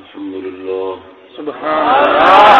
الحمد لله. سبحان الله.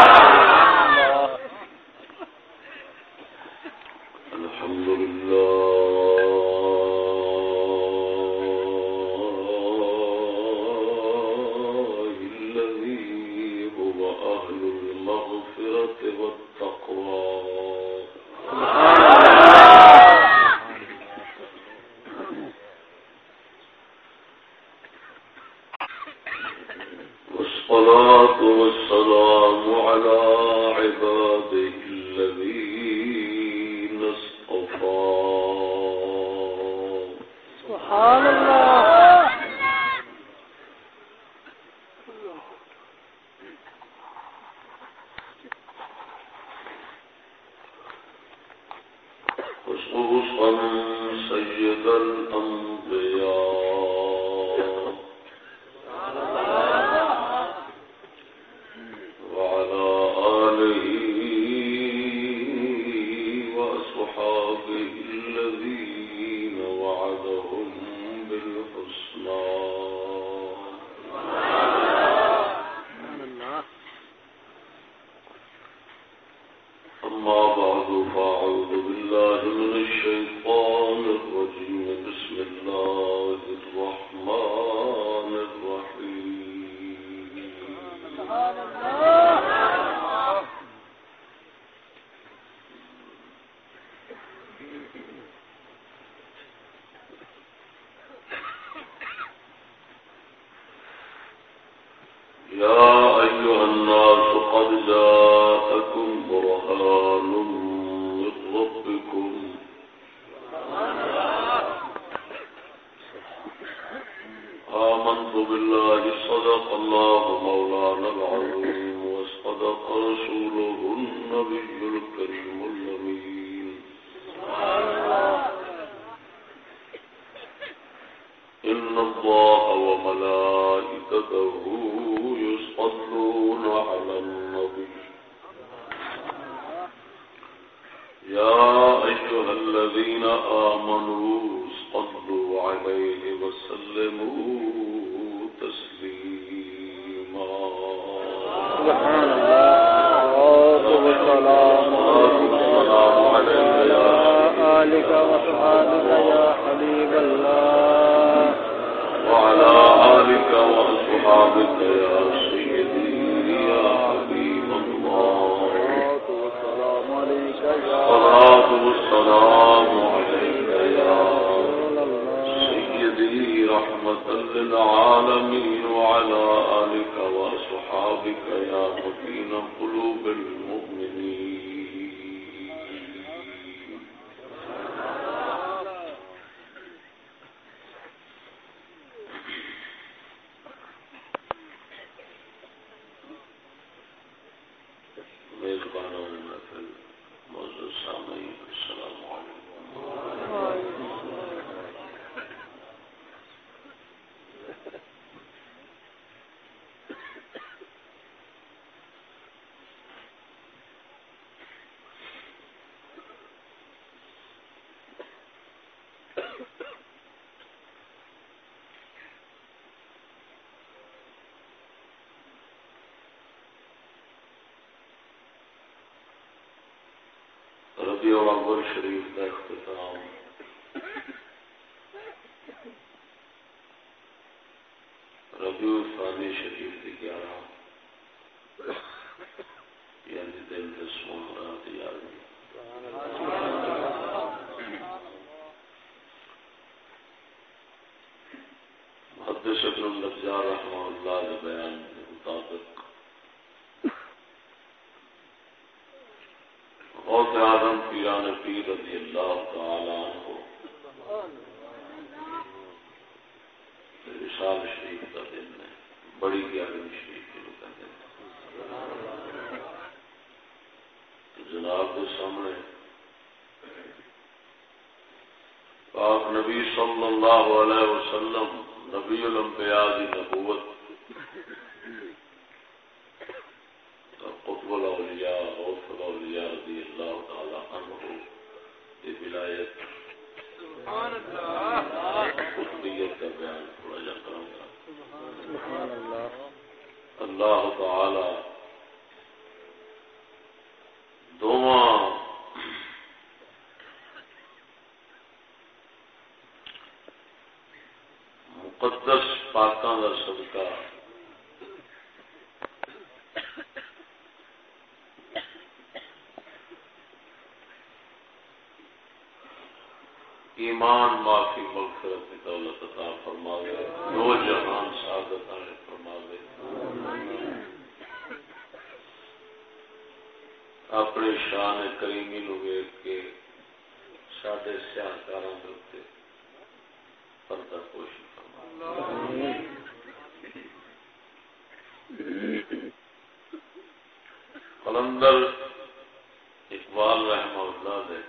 ربیع الاول شریف کا اختتام۔ ربیع ثانی شریف کی گیارہ یعنی دن دسواں رات گیارہویں محدث ابن النجار رحمہ اللہ کے بیان کے مطابق غوث آدم پیران پیر رضی اللہ تعالی عنہ۔ وشال شریف کا دن ہے۔ بڑی گیارہویں شریف کے لوگ دن جناب کے سامنے پاک نبی صلی اللہ علیہ وسلم نبی الانبیاء کی نبوت قطب الاولیاء غوث الاولیاء رضی اللہ تعالی عنہ یہ ولایت سبحان اللہ قطبیت کا بیان تھوڑا جا کروں گا سبحان اللہ اللہ تعالی دونوں مقدس پاکوں کا صدقہ ایمان معافی مغفرت کی دولت عطا فرما دے دو جہان سعادت والے فرما دے اپنے شان کریمی نو ویک کے سڈے سیاحکار پردہ پوشی فرما قلندر اقبال رحمہ اللہ دے۔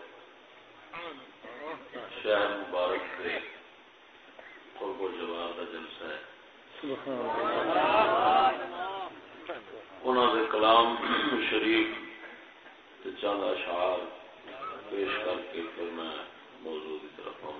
شہر مبارک سے قرب و جواب کا جلسہ ہے۔ انہوں نے کلام شریف چند اشعار پیش کر کے پھر میں موضوع کی طرف آؤں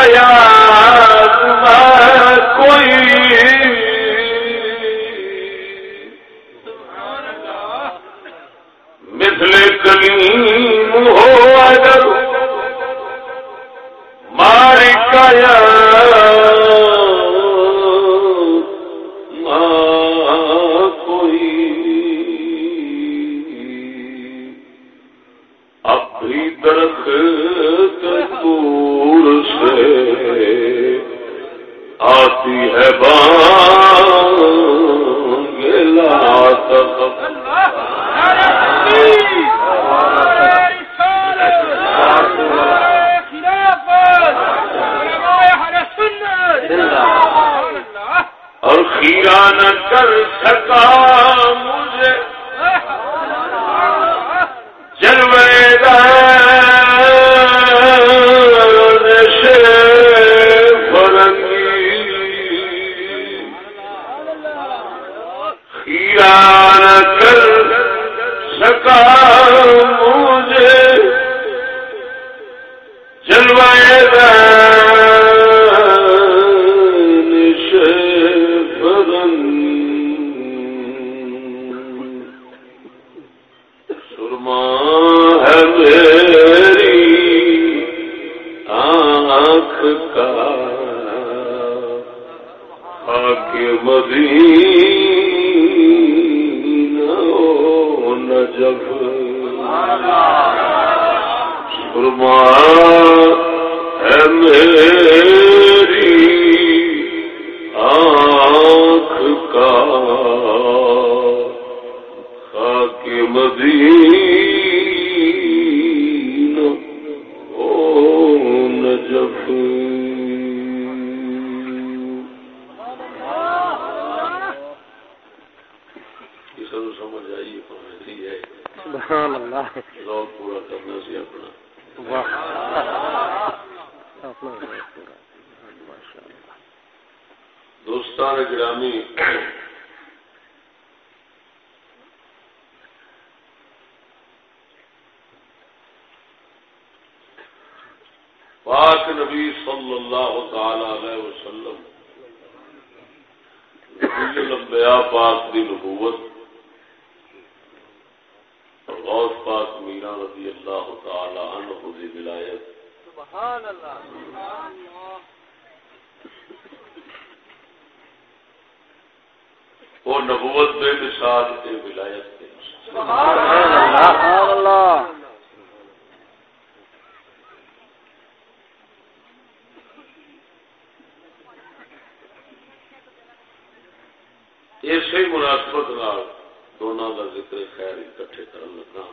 آیا سبحان اللہ. وہ نبوت بے مثال کے ولایت کے سبحان اسی مناسبت دونوں کا ذکر خیر اکٹھے کر لگا۔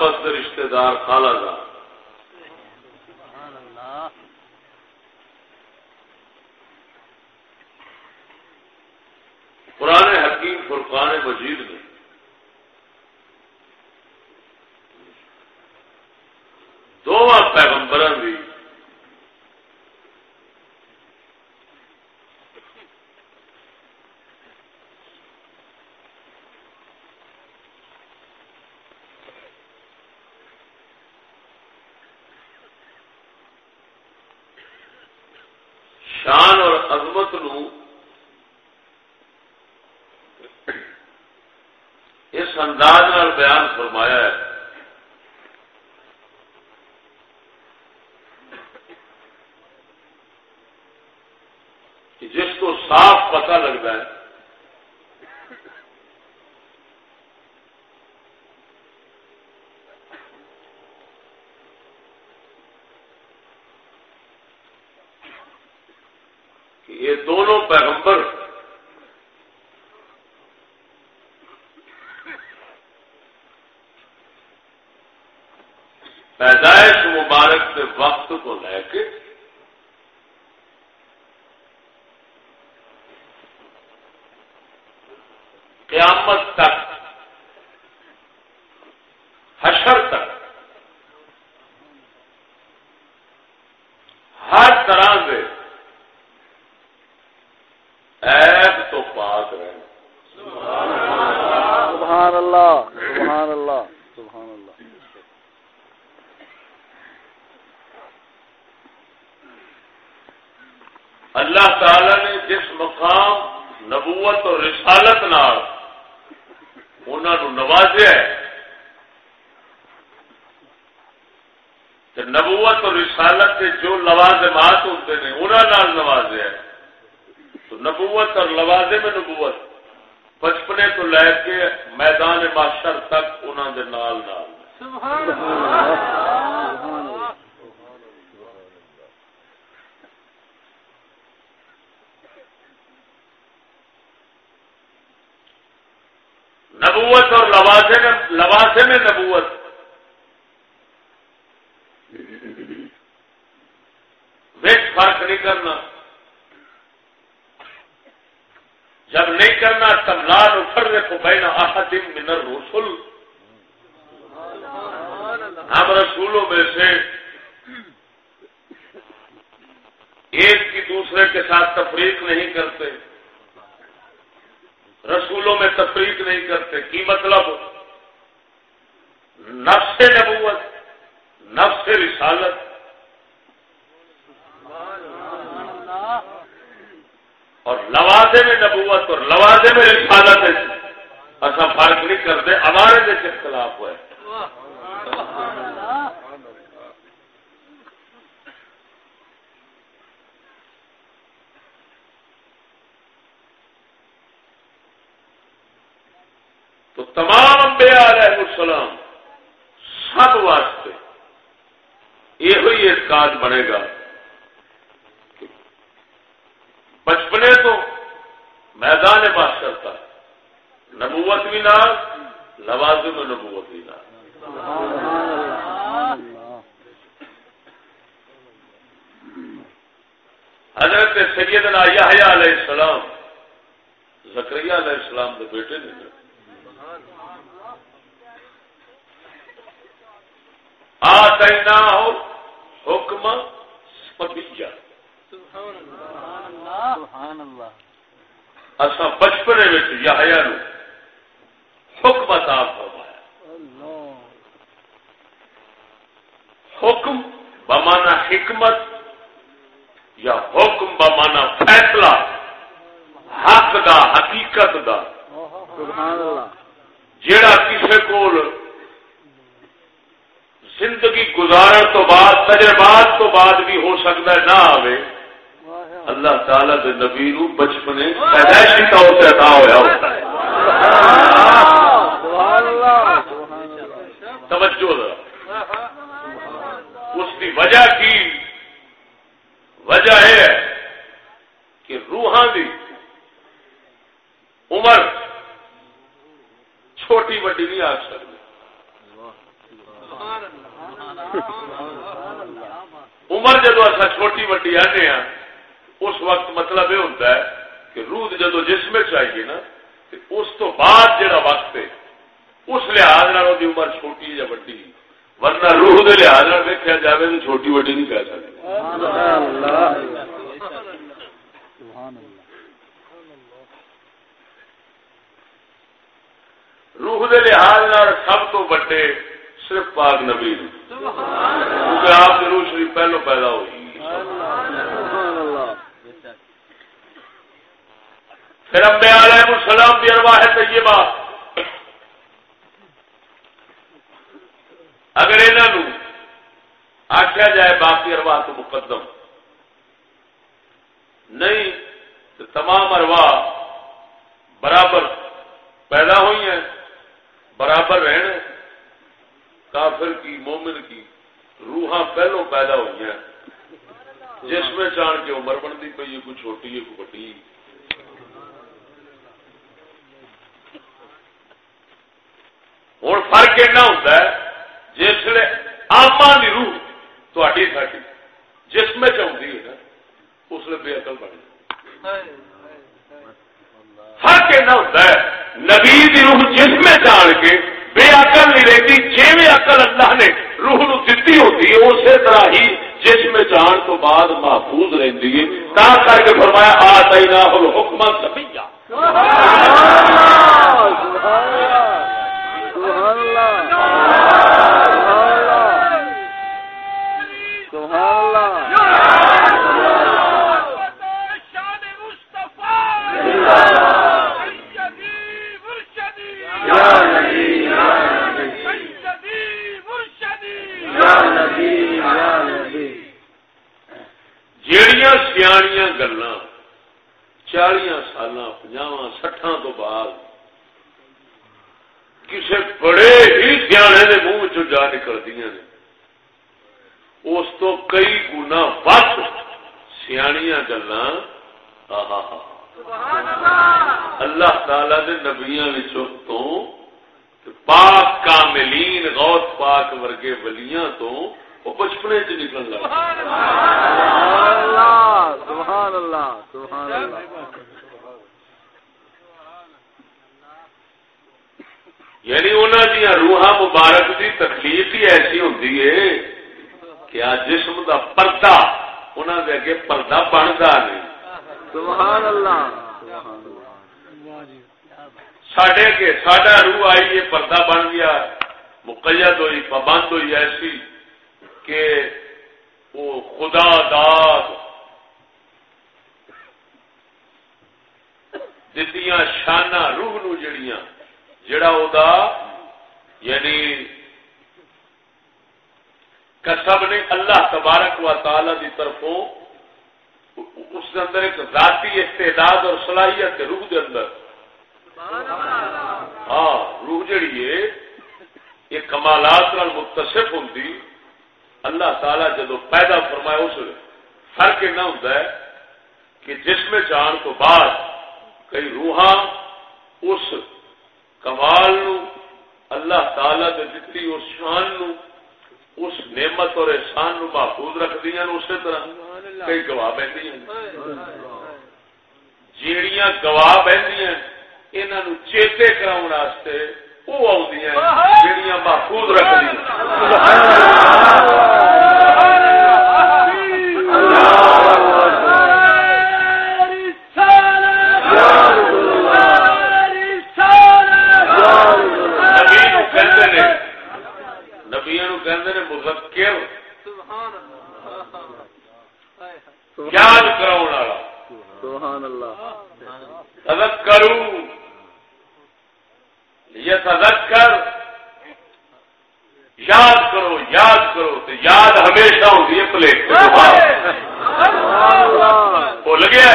آپس کے رشتے دار خالہ دار پرانے حکیم فرقان مجید میں دونوں پیغمبر بھی انداز بیان فرمایا ہے۔ کہ جس کو صاف پتہ لگتا ہے کہ یہ دونوں پیغمبر پیدائش مبارک کے وقت کو لے کے قیامت تک یا حکم بمانا فیصلہ حق دا حقیقت دا۔ جیڑا کسی کو زندگی گزارن تو بعد تجربات تو بعد بھی ہو سکتا ہے نہ آئے اللہ تعالی دے نبی نو بچپنے پیدائشی طور سے عطا ہویا ہوتا ہے۔ توجہ اس کی وجہ کی وجہ یہ ہے کہ روحاں دی عمر چھوٹی وڈی نہیں آ سکتی۔ عمر جدو اصا چھوٹی وڈی آنے ہاں اس وقت مطلب یہ ہوتا ہے کہ روح جدو جسم چاہیے نا اس تو بعد جڑا وقت ہے، اس لحاظ عمر چھوٹی یا وڈی۔ ورنہ روح کے لحاظ ویکیا جائے تو چھوٹی وڈی نہیں کہہ سکتے۔ روح کے لحاظ سب تو بڑے صرف پاک نبی کیونکہ آپ کی روح شریف پہلو پیدا ہوئی۔ پھر امبیا علیہ السلام کی ارواح ہے طیبہ۔ اگر انہوں آخیا جائے باقی ارواح تو مقدم۔ نہیں، تو تمام ارواح برابر پیدا ہوئی ہیں، برابر رہنے کافر کی، مومن کی روحاں پہلو پیدا ہوئی ہیں۔ جس میں چان کے عمر بنتی پی ہے، کوئی چھوٹی ہے، کوئی بڑی۔ ہوں، فرق ایسا ہوتا ہے جسے آما کی روح تاری ساری جسم چاہتی ہے نا اس لیے بے اقل بڑی فرق ایسا ہوتا ہے نبی کی روح جسم چاڑ کے بے اقل نہیں رہتی جی اقل اللہ نے روح نو دیتی ہوتی ہے اسی طرح ہی جسم چاڑ تو بعد محفوظ رہتی ہے۔ تا کر کے فرمایا آ ہی نہ حکم سبیا سبحان اللہ اللہ۔ سیاح گلا چالیا سال پنجا سٹان تو بعد کسی بڑے ہی سیانے کے منہ چ جا نکلتی نے۔ اس تو کئی گنا بس سیاح گلا اللہ تعالی دے نبیاں تو پاک کاملین، غوث پاک ورگے ولیاں تو وہ بچپنے چ نکل لگا سبحان اللہ سبحان اللہ یعنی انہوں دیا روحا مبارک کی تکلیف ہوں کہ آ جسم کا پردہ انہوں کے اگے پردہ بنتا نہیں سبحان اللہ۔ سڈے کے سڈا روح آئی یہ پردہ بن گیا۔ مقید ہوئی پابند ہوئی ایسی کہ وہ خدا داد دتیاں شانہ روح نو جڑیاں جڑا او دا یعنی کسب نے اللہ تبارک و تعالی دی طرفوں اس کے اندر ایک ذاتی استعداد اور صلاحیت ہے، روح دے اندر۔ ہاں روح جڑی ہے، یہ کمالات نال متصف ہوندی۔ اللہ تعالی جدو پیدا فرمایا، اس فرق نہ ہوتا ہے کہ جسم جان تو بعد کئی روحاں اس کمال نو، اللہ تعالی دے دتی اس شان نو اس نعمت اور احسان نو محفوظ رکھ دیا اسی طرح کئی گواہ بہتی جیڑیاں گواہ بہتی انہوں چیتے کراؤ وہ آدیاں محفوظ رکھ دیا یاد کروں یہ تذکر یاد کرو یاد کرو تو یاد ہمیشہ ہوتی ہے پلیٹ بھول گیا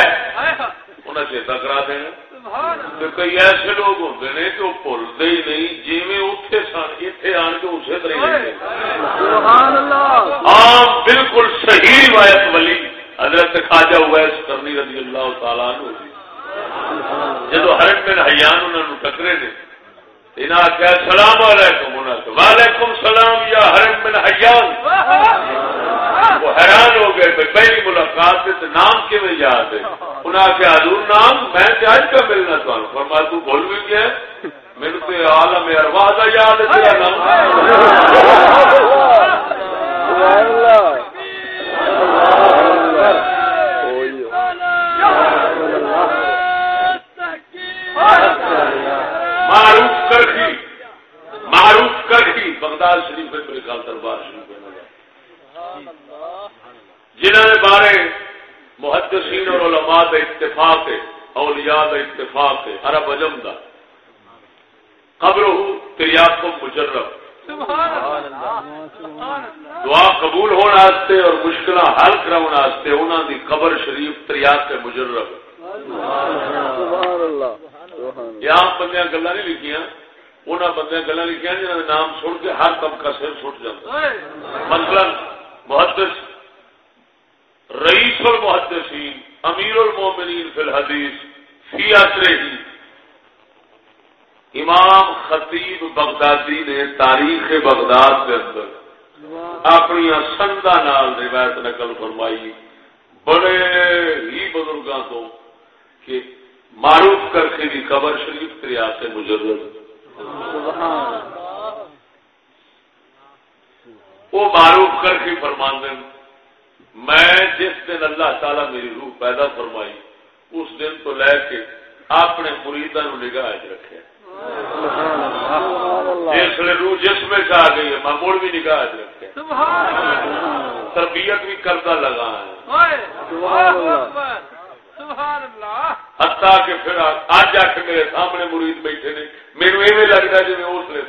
انہیں چیتا کرا دینا. کئی ایسے لوگ ہوتے ہیں کہ وہ بھولتے ہی نہیں جی اتنے سن اتنے آن کے اسی طرح عام بالکل صحیح روایت والی حضرت خواجہ ویس کرنی رضی اللہ تعالیٰ جدو ہر بن حیان انہوں نے ٹکرے نے انہیں آخیا علیکم وعلیکم سلام یا ہر بن حیان۔ وہ حیران ہو گئے پہلی ملاقات سے نام کی یاد ہے؟ انہیں آخیا حضور نام میں آج کا ملنا تمہیں فرما تو بول بھی گیا میرے تو عالم ارواح کا یاد ہے، تیرا نام۔ معروف کرخی معروف کرخی بغداد شریف میرے خیال دربار شریف۔ جنہوں نے بارے محدثین اور علماء کا اتفاق ہے، اولیاء کا اتفاق ہے، عرب اجم کا قبر کو مجرب دعا قبول ہونے اور مشکل حل کرنے انہوں دی قبر شریف تریاب کے مجرب یہاں بندے گلا نہیں لکھیاں انہوں بندے گلا لکھیاں جنہوں نے نام سن کے ہر طبقہ سر سٹ جاتا۔ مثلا محدث رئیس المحدثین امیر المومنین فی الحدیث فی اثر ہی۔ امام خطیب بغدادی نے تاریخ بغداد کے اندر اپنی سندا نال روایت نقل فرمائی۔ بڑے ہی بزرگوں تو کہ معروف کر کے بھی قبر شریف تریا سے مجرد۔ وہ معروف کر کے دیں میں جس دن اللہ تعالی میری روح پیدا فرمائی اس دن تو لے کے اپنے مریدا نو نگاہ رکھے۔ جس نے روح جس میں آ گئی ہے میں مڑ بھی نگاہ رکھے۔ تربیت بھی کردہ لگا ہے ہتا کہ پھر اج آ کے میرے سامنے مرید بیٹھے نے۔ میرے ایویں لگتا جی اس لیے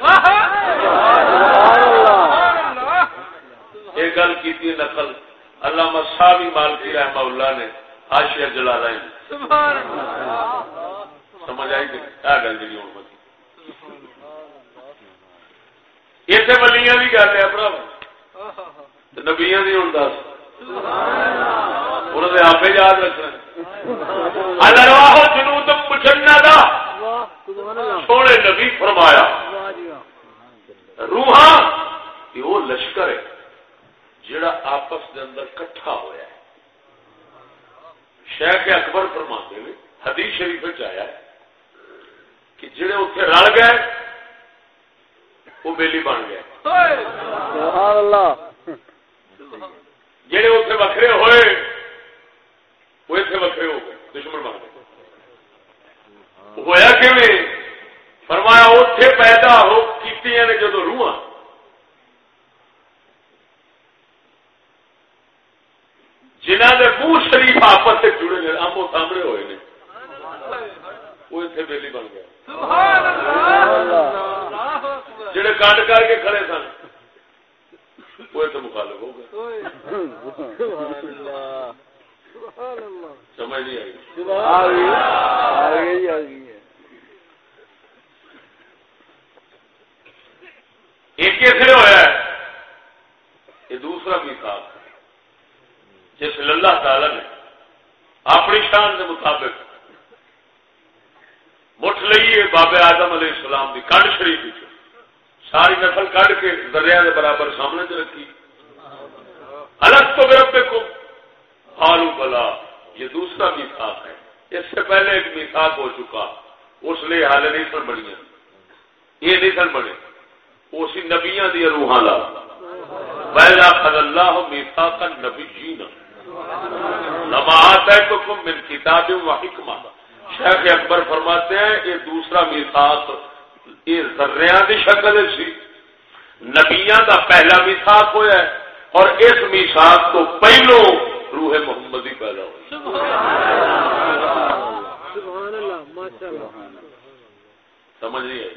یہ گل کی نقل۔ علامہ صاحبی مالکی رحمہ اللہ نے آشیا جلا رہے سمجھ آئی کہ کیا گل جی ہوں اسے ولیاں بھی گل ہے برا نبیاں نہیں ہوں دس۔ انہوں نے آپ یاد رکھنا۔ اللہ جنوب مچھنا دا سونے نبی فرمایا، روحاں وہ لشکر ہے۔ جڑا آپس دے اندر کٹھا ہوا ہے۔ شیخ اکبر فرما دے حدیث شریف آیا کہ جڑے اتنے رل گئے وہ بیلی بن گئے۔ جڑے اتنے وکھرے ہوئے وہ اتنے وکھرے ہو گئے دشمن بن گئے۔ ہوا کہ فرمایا اتے پیدا ہو کی جدو روح جنہ کے منہ شریف آپس سے جڑے نے، آمو سامنے ہوئے نے۔ وہ اتنے بےلی بن گیا۔ جڑے کانڈ کر کے کھڑے سن، وہ اتنے مخالف ہو گئے۔ سمجھ نہیں آئی۔ ایک کیسے ہوا یہ دوسرا بھی تھا جس اللہ تعالی نے اپنی شان کے مطابق مٹھ لئیے بابے آدم علیہ السلام کی کنڈ شریف ساری نسل کڈ کے دریا کے برابر سامنے چ رکھی۔ الگ تو میرے کو آلو بلا، یہ دوسرا میساک ہے۔ اس سے پہلے ایک میساک ہو چکا۔ اس لیے حال نہیں سن بڑی یہ نہیں سن بڑے اسی نبیاں دیا روحاں لا۔ پہلا خل اللہ میساک نبی جینا نماز ہے تو کم من کتاب و حکمہ شیخ اکبر فرماتے ہیں، یہ دوسرا میساک یہ ذریعہ کی شکل سی جی۔ نبیاں دا پہلا میساک ہوا ہے اور اس میساک تو پہلو روح محمدی پیدا ہوئی۔ سمجھ نہیں آئی؟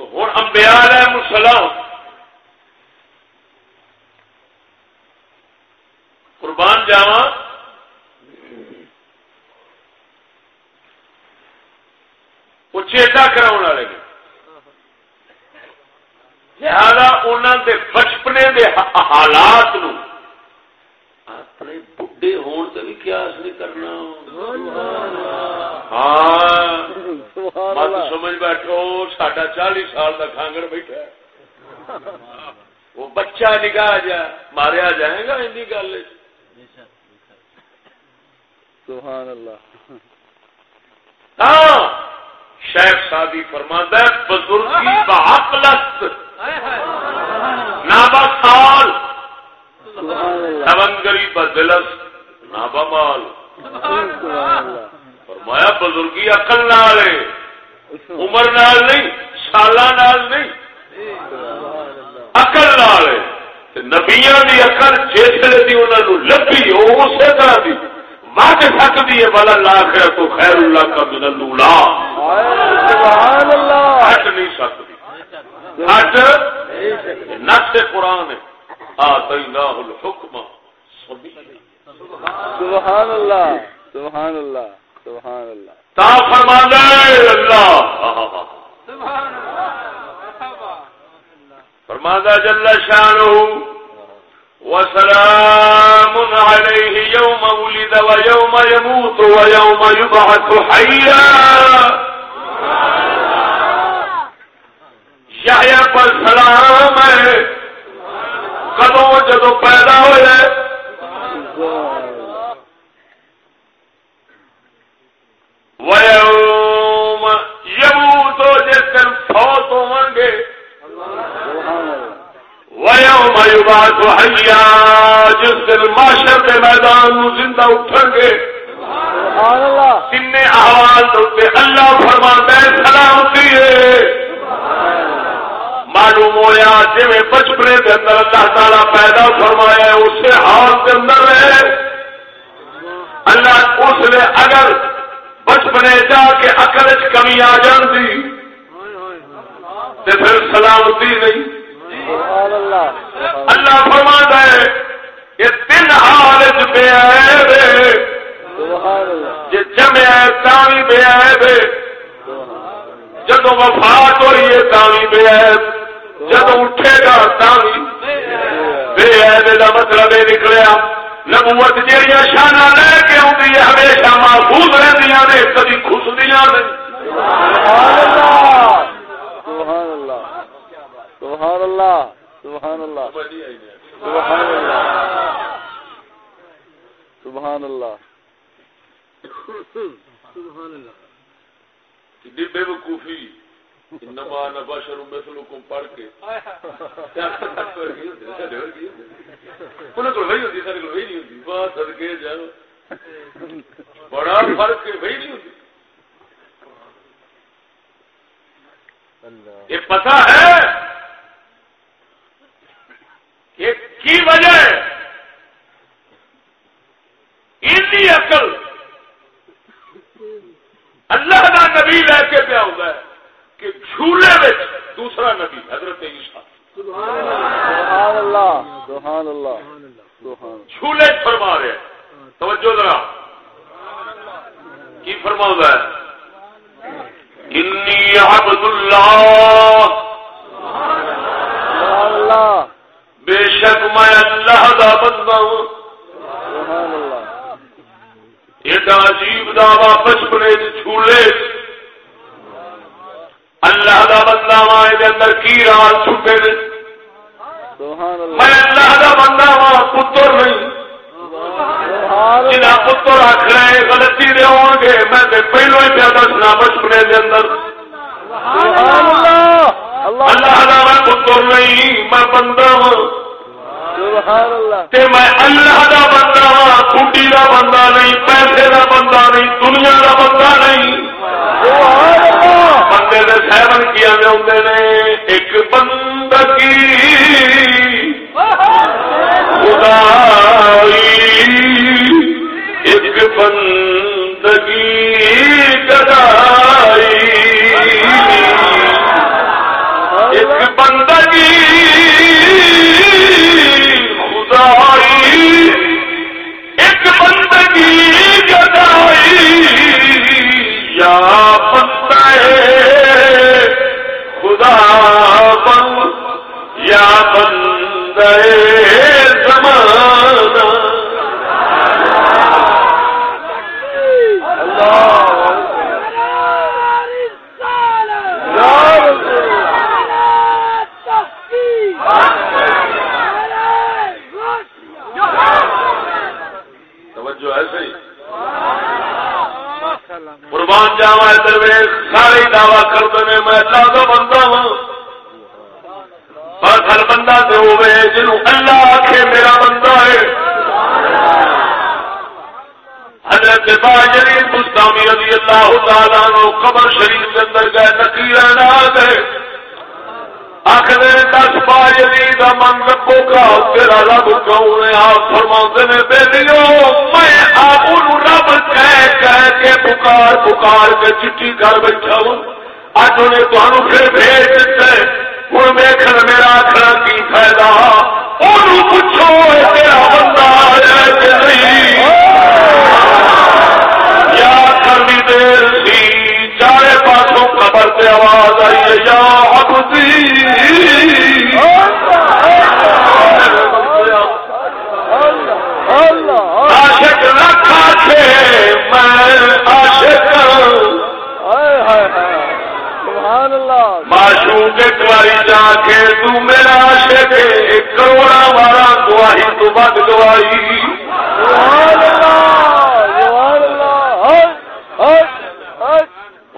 تو ہوں امبیا علیہ السلام قربان جاوا وہ چیتا کرا والے لہذا انہوں دے بچپنے دے حالات نو اپنے بڈے ہون سے بھی قیاس نہیں کرنا۔ ہاں۔ مت سمجھ بیٹھو ساڈا چالیس سال کا کانگڑ بیٹھا وہ بچہ نگاہ جا ماریا جائے گا گل سبحان اللہ۔ ہاں شیخ شادی فرماندہ بزرگی بعقلت نابا سال۔ سونگری بدلس نابا مال۔ فرمایا بزرگی اقل نال عمر نال نہیں سالہ نال نہیں۔ اقل نال نبیا کی اقل جس دی انہوں نے لبھی وہ اسی طرح کی مٹ سکتی ہے بل اللہ تو خیر اللہ کا من اللہ ہٹ نہیں سکتی ہٹ نس قرآن آتیناہ الحکم۔ سبحان اللہ سبحان اللہ سبحان اللہ۔ تا فرما اللہ فرما جل شانہ وسلام عليه يوم ولد ويوم يموت ويوم يبعث حيا یحییٰ پر سلام ہے۔ کدو جدو پیدا ہوئے ویوم یموت جس دن فوت ہوں گے ویوم یبعث حیا جس دن معاشر کے میدان زندہ اٹھیں گے۔ تین احوال دے اللہ فرما سلامتی ہے معلوم ہوا جی بچپنے کے اندر اللہ تعالی پیدا فرمایا اسے حال کے اندر ہے اللہ اس نے اگر بچپنے جا کے اکل کمی آ جان دی پھر سلامتی نہیں۔ اللہ. فرما ہے یہ تین حال بے جی جمیا تھی بے جدو وفات ہوئی ہے تھی بے جدو اٹھے گا تھی بے کا مطلب یہ نکلیا۔ نبوت جہیا شانہ لے کے آتی ہے ہمیشہ محفوظ رہی نے کبھی خسدیاں سبحان اللہ. سبحان اللہ سبحان اللہ سبحان اللہ سبحان اللہ سبحان اللہ دی بے وقوفی انما انا بشر نما نبا شروع مثلوں کو پڑھ کے بڑا فرق ہے وہی نہیں ہوتی یہ پتا ہے کہ کی وجہ اتنی عقل۔ اللہ کا نبی لے کے پیا ہوگا کہ جھولے میں دوسرا نبی حضرت عیسیٰ۔ جھولے فرما رہے توجہ ذرا۔ کی فرما ہے؟ انی عبد اللہ۔ بے شک میں اللہ دا بندہ ہوں۔ ایڈا عجیب دعوی بچپنے جھولے اللہ دا بندہ ہاں، وا اندر کی راز چھٹے نے۔ میں اللہ دا بندہ وا پتر نہیں۔ جنا پتر آخ رہے غلطی دے ہو گے۔ میں پہلو ہی پیا دسنا بچپنے کے اندر۔ اللہ۔ دا میں پتر نہیں میں بندہ ہوں۔ میں اللہ دا بندہ ہاں کٹی دا بندہ نہیں پیسے دا بندہ نہیں دنیا دا بندہ نہیں۔ بندے نے سیون کیا جاتے نے ایک بندگی خدائی ایک بندگی قربان جاوا درویش سارے دعوی کرتے ہیں میں اللہ کا بندہ ہوں۔ پر ہر بندہ تو ہوئے جنہوں اللہ آخے میرا بندہ ہے۔ حضرت باجری مستامی رضی اللہ تعالیٰ نو قبر شریف کے اندر گئے نکیرہ نہ گئے آخر دس باجری کا من ربو کا، تیرا رب کون ہے؟ آپ فرما نے بیلیو میں آپ رب کہہ کہہ کے پکار پکار کے چٹھی کر بیٹھا ہوں۔ اج انہیں تمہوں پھر بھیج دیتا ہے ہوں دیکھ میرا آخر کی فائدہ؟ ان پوچھو تیرا بندہ یا کرنی دیر سی، چارے پاسوں قبر سے آواز آئی ہے، یا معشوق ایک باری جا کے تو میرا عاشق ایک کروڑا مارا گواہی تو بد گواہی۔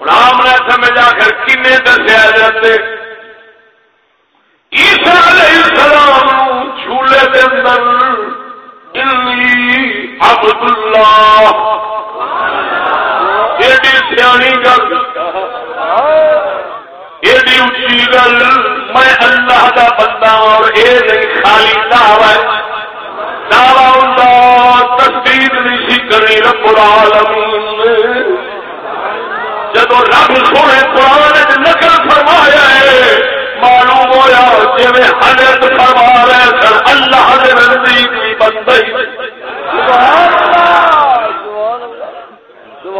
رام نے سمجھ آخر کنے دسیا جاتے عیسیٰ علیہ السلام جھولے دے اندر عبد اللہ ایڈی سیانی گل۔ ایڈی اچھی گل میں اللہ کا بندہ اور اے نہیں، خالی دعوی دعوی ہوں تصدیق نہیں سی کرنی رب العالمین جب رب سونے قرآن نقل فرمایا ہے، معلوم ہوا جی حضرت فرما رہے سن، اللہ کے نزدیک بھی بند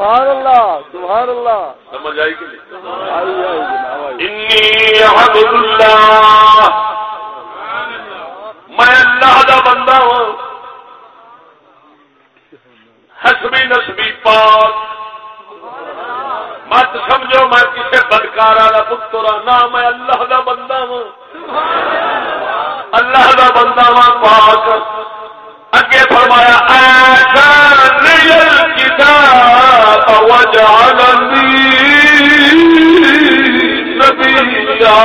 سبحان اللہ سبحان اللہ۔ سمجھ آئی کہ انی عبد اللہ میں اللہ دا بندہ ہوں۔ حسبی نسبی پاک۔ مت سمجھو میں کسی بدکارا کا پتر ہاں نہ میں اللہ دا بندہ ہوں۔ اللہ دا بندہ ہاں پاک۔ اگے فرمایا کتاب وجعلنی نبیا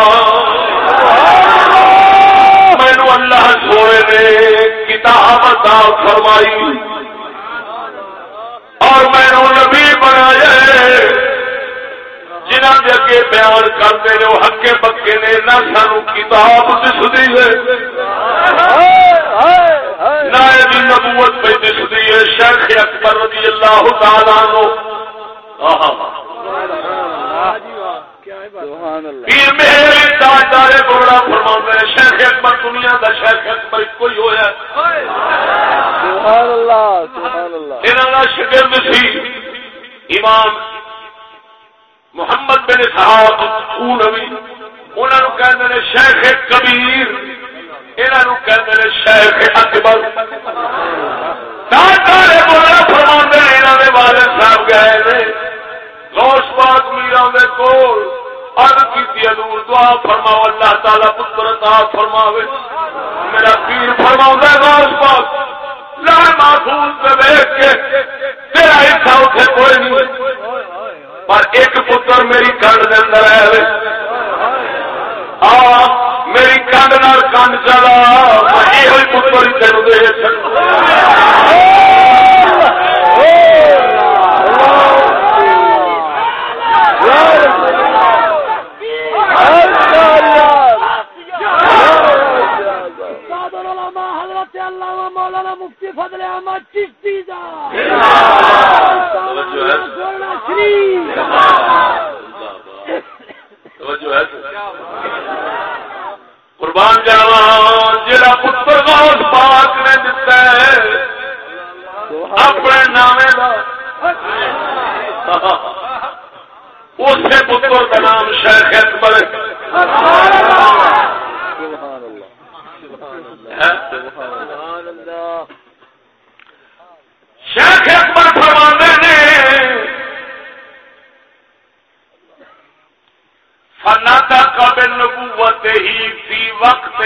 مینو اللہ سونے نے کتاب عطا فرمائی اور مینو نبی بنایا جنہ کے اگے بیان کرتے ہیں وہ ہکے پکے نے، نہ سانو کتاب دستی ہے۔ نہ یہ نبوت پہ دستی ہے، شیخ اکبر رضی اللہ تعالیٰ نو پیر میرے تاجدارے بوڑا فرما ہے شیخ اکبر دنیا کا شیخ اکبر ایک ہی ہوا سبحان اللہ سبحان اللہ یہاں کا شگرد سی، امام محمد بن صاحب نوی انہوں کہ شیخ کبیر انہوں کہ شیخ اکبر۔ فرما والد صاحب گئے پاک میرا کول ارد کی دعا فرماؤ، اللہ تعالی پتر عطا فرماوے۔ میرا پیر فرما غوث پاک لا محفوظ پہ دیکھ کے تیرا حصہ اتنے کوئی نہیں پر ایک پتر میری کنڈ کے اندر ہے آ میری کنڈ نال کنڈ چلا یہ پتر تین دے مولانا مفتی فضل احمد چشتی قربان جاوا جا پتر غوث پاک نے دتا ہے اپنے نام اسے پتر کا نام شیخ اکبر شیخ اکبر فرمانے نے فنا قبل نبوت ہی فی وقت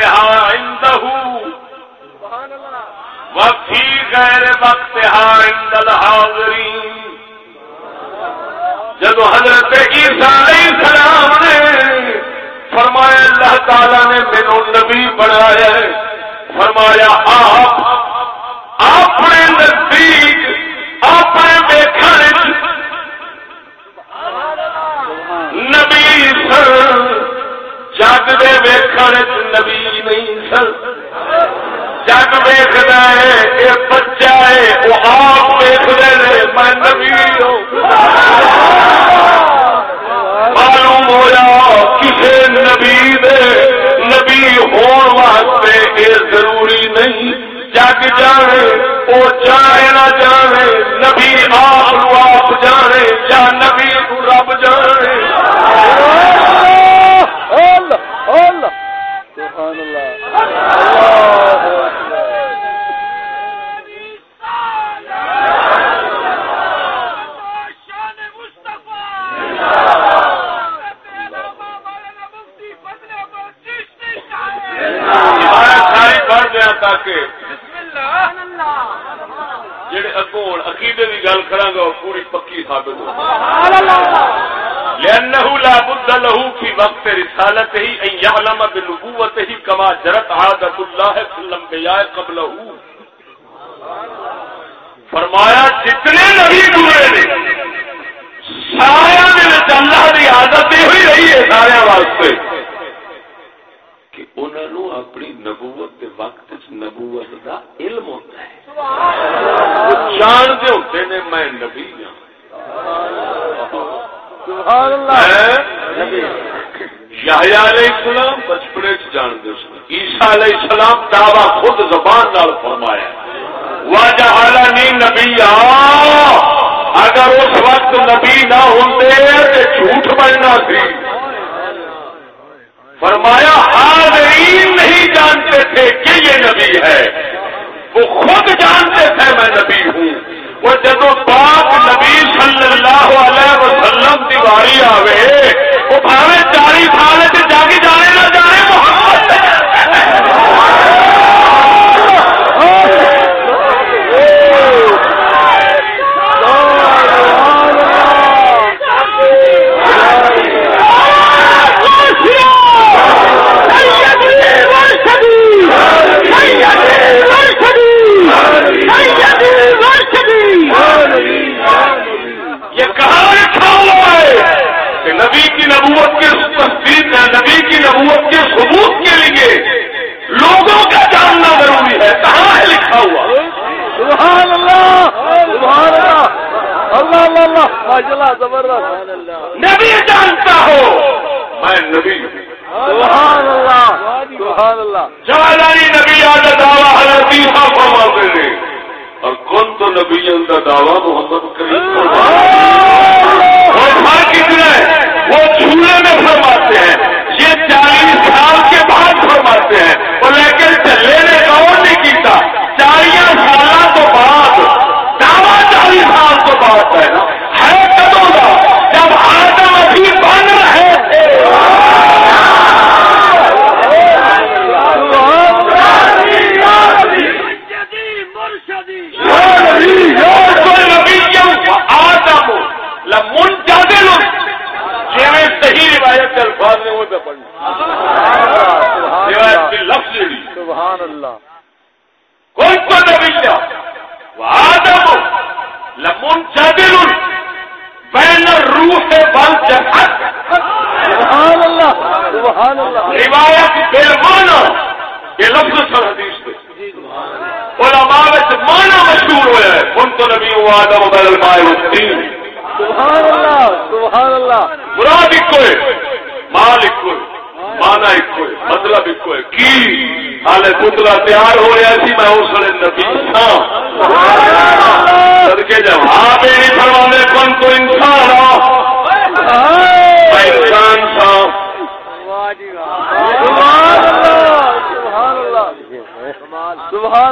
وفی غیر وقت عند الحاضرین. جب حضرت عیسیٰ علیہ السلام نے فرمایا اللہ تعالی نے مینو نبی بنایا فرمایا آپ اپنے نزدیک اپنے ویخن جگ دے ویخن نبی نہیں سر جگ ویخد یہ بچہ ہے وہ آپ ویختے میں نبی ہوں۔ معلوم ہوا کسی نبی دے نبی ہون واسطے یہ ضروری نہیں۔ جگ جانے وہ جانے نہ جانے، نبی آپ آپ جانے، یا نبی رب جانے۔ تاکہ جڑے اگوں عقیدے کی گل کرا گا وہ پوری پکی ثابت ہو لأنه لا بد له في وقت رسالته أن يعلم بنبوته كما جرت عادة الله في الأنبياء قبله فرمایا جتنے نبی گزرے نے سارے اللہ کی عادت یہ ہوئی رہی ہے سارے واسطے اپنی نبوت کے وقت نبوت کا علم ہوتا ہے۔ وہ جانتے ہوتے نے میں نبی ہوں یحییٰ علیہ السلام بچپنے جانتے سن۔ علیہ السلام دعوی خود زبان نال فرمایا۔ واجہ والا نہیں نبی اگر اس وقت نبی نہ ہوں تو جھوٹ بننا سی۔ فرمایا، حاضرین نہیں جانتے تھے کہ یہ نبی ہے۔ وہ خود جانتے تھے میں نبی ہوں۔ وہ جب پاک نبی صلی اللہ علیہ وسلم دیواری آوے، وہ بھاوے چالی سے جاگی جانے نہ جانے۔ نبوت کے تصدیق نبی کی نبوت کے ثبوت کے لیے لوگوں کا جاننا ضروری ہے۔ کہاں ہے لکھا ہوا؟ سبحان اللہ سبحان اللہ اللہ اللہ ماشاء زبردست نبی جانتا ہو۔ میں نبی سبحان اللہ سبحان اللہ جوالانی نبی آدھا دعویٰ حضرت عیسیٰ فرماتے تھے اور کون تو نبی کا دعویٰ محمد کریم اور فرق اتنا ہے وہ جھولے میں فرماتے ہیں۔ یہ چالیس سال کے بعد فرماتے ہیں۔ اور لیکن چلے نے کون نہیں کیتا۔ چالیس سال تو بعد۔ دعوی چالیس سال تو بعد ہے نا ہے کدوں کا جب آدم ابھی بن رہے تھے صحیح روایت کے الفاظ میں وہ پہ پڑھنا۔ لفظ سبحان اللہ۔ کوئی کو نبی وہ آدم لمن جادل بین الروح والجسد سبحان اللہ۔ سبحان اللہ۔ روایت بالمانا یہ لفظ سر حدیث پہ علماء وچ مانا مشہور ہوا ہے ان تو نبی آدم بل الماء والدین سبحان اللہ سبحان اللہ۔ مراد ایک ہے۔ مال ایک مانا ایک مطلب ایک کی؟ حالے پتلا تیار ہو رہا سی میں اس ویلے نبی تھا صدقے جواب ہی نہیں فرمانے کون تو انسان آ میں انسان تھا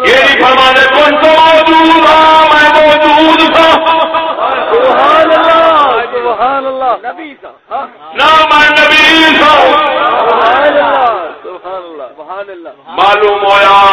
یہ فرمانے تو موجود ہاں؟ میں موجود تھا سبحان اللہ سبحان اللہ۔ نبی تھا نہ میں نبی معلوم ہوا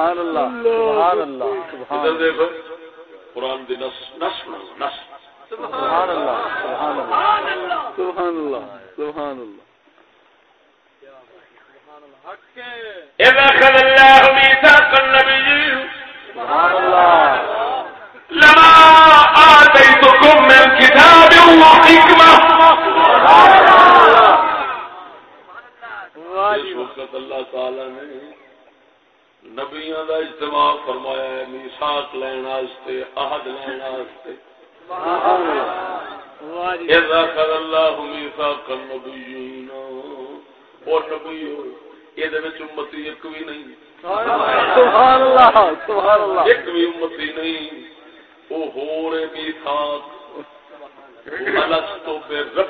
سبحان اللہ سبحان اللہ سبحان ادھر اللہ دیکھو۔ سبحان اللہ سبحان اللہ۔ ایک بھی امتی نہیں، وہ ہو رہے بھی تھا میثاق الستو بے رب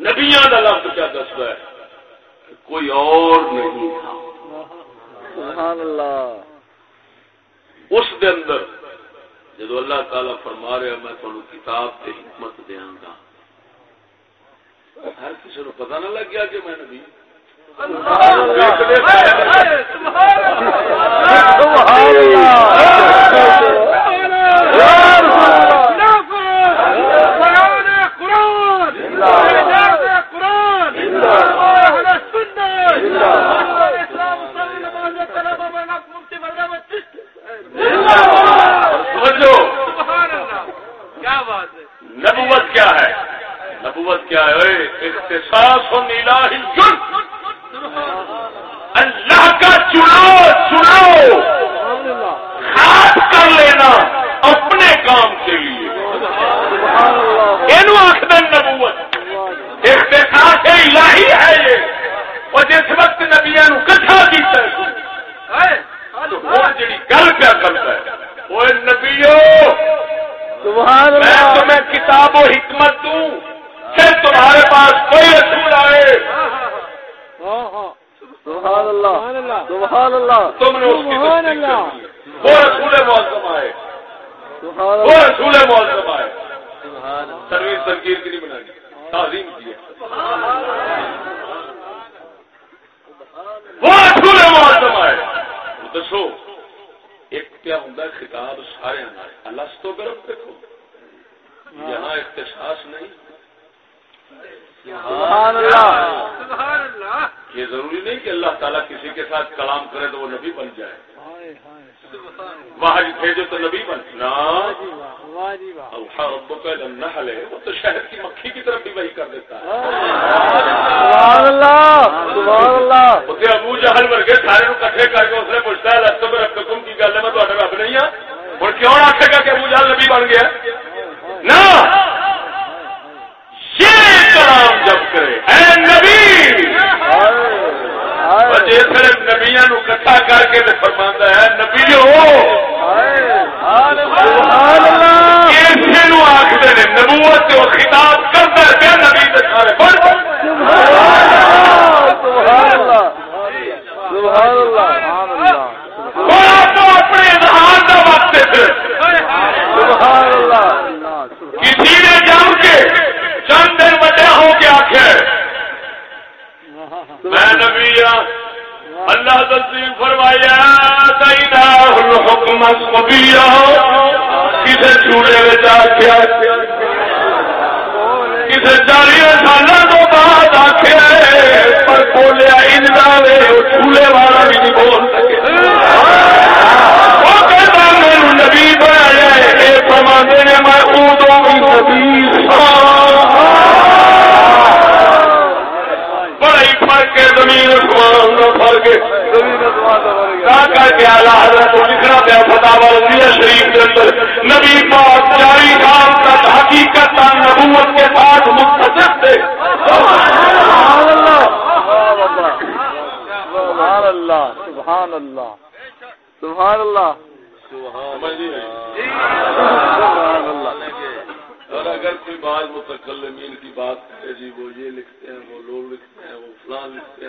نبیا کا لفظ کیا دستا ہے؟ کوئی اور نہیں تھا۔ اس اندر جدو اللہ تعالی فرما رہا میں تمہیں کتاب تے حکمت دیا گا۔ ہر کسی نو پتا نہ لگیا کہ میں نبی اللہ۔ اللہ اللہ اللہ اللہ۔ اللہ اللہ۔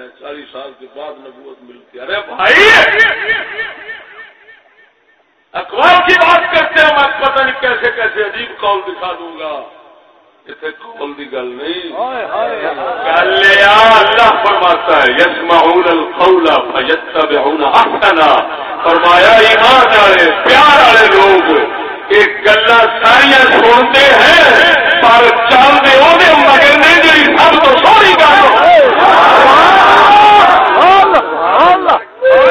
ہیں چالیس سال کے بعد نبوت ملتی ہے۔ ارے بھائی! اخبار کی بات کرتے ہیں میں پتہ نہیں کیسے کیسے عجیب قول دکھا دوں گا۔ اتنے قول کی گل نہیں۔ اللہ فرماتا ہے یسمعون القول احسنا۔ فرمایا ایمان والے پیار والے لوگ ایک گلا ساریا سنتے ہیں پر چلتے وہ مگر نہیں جی سب تو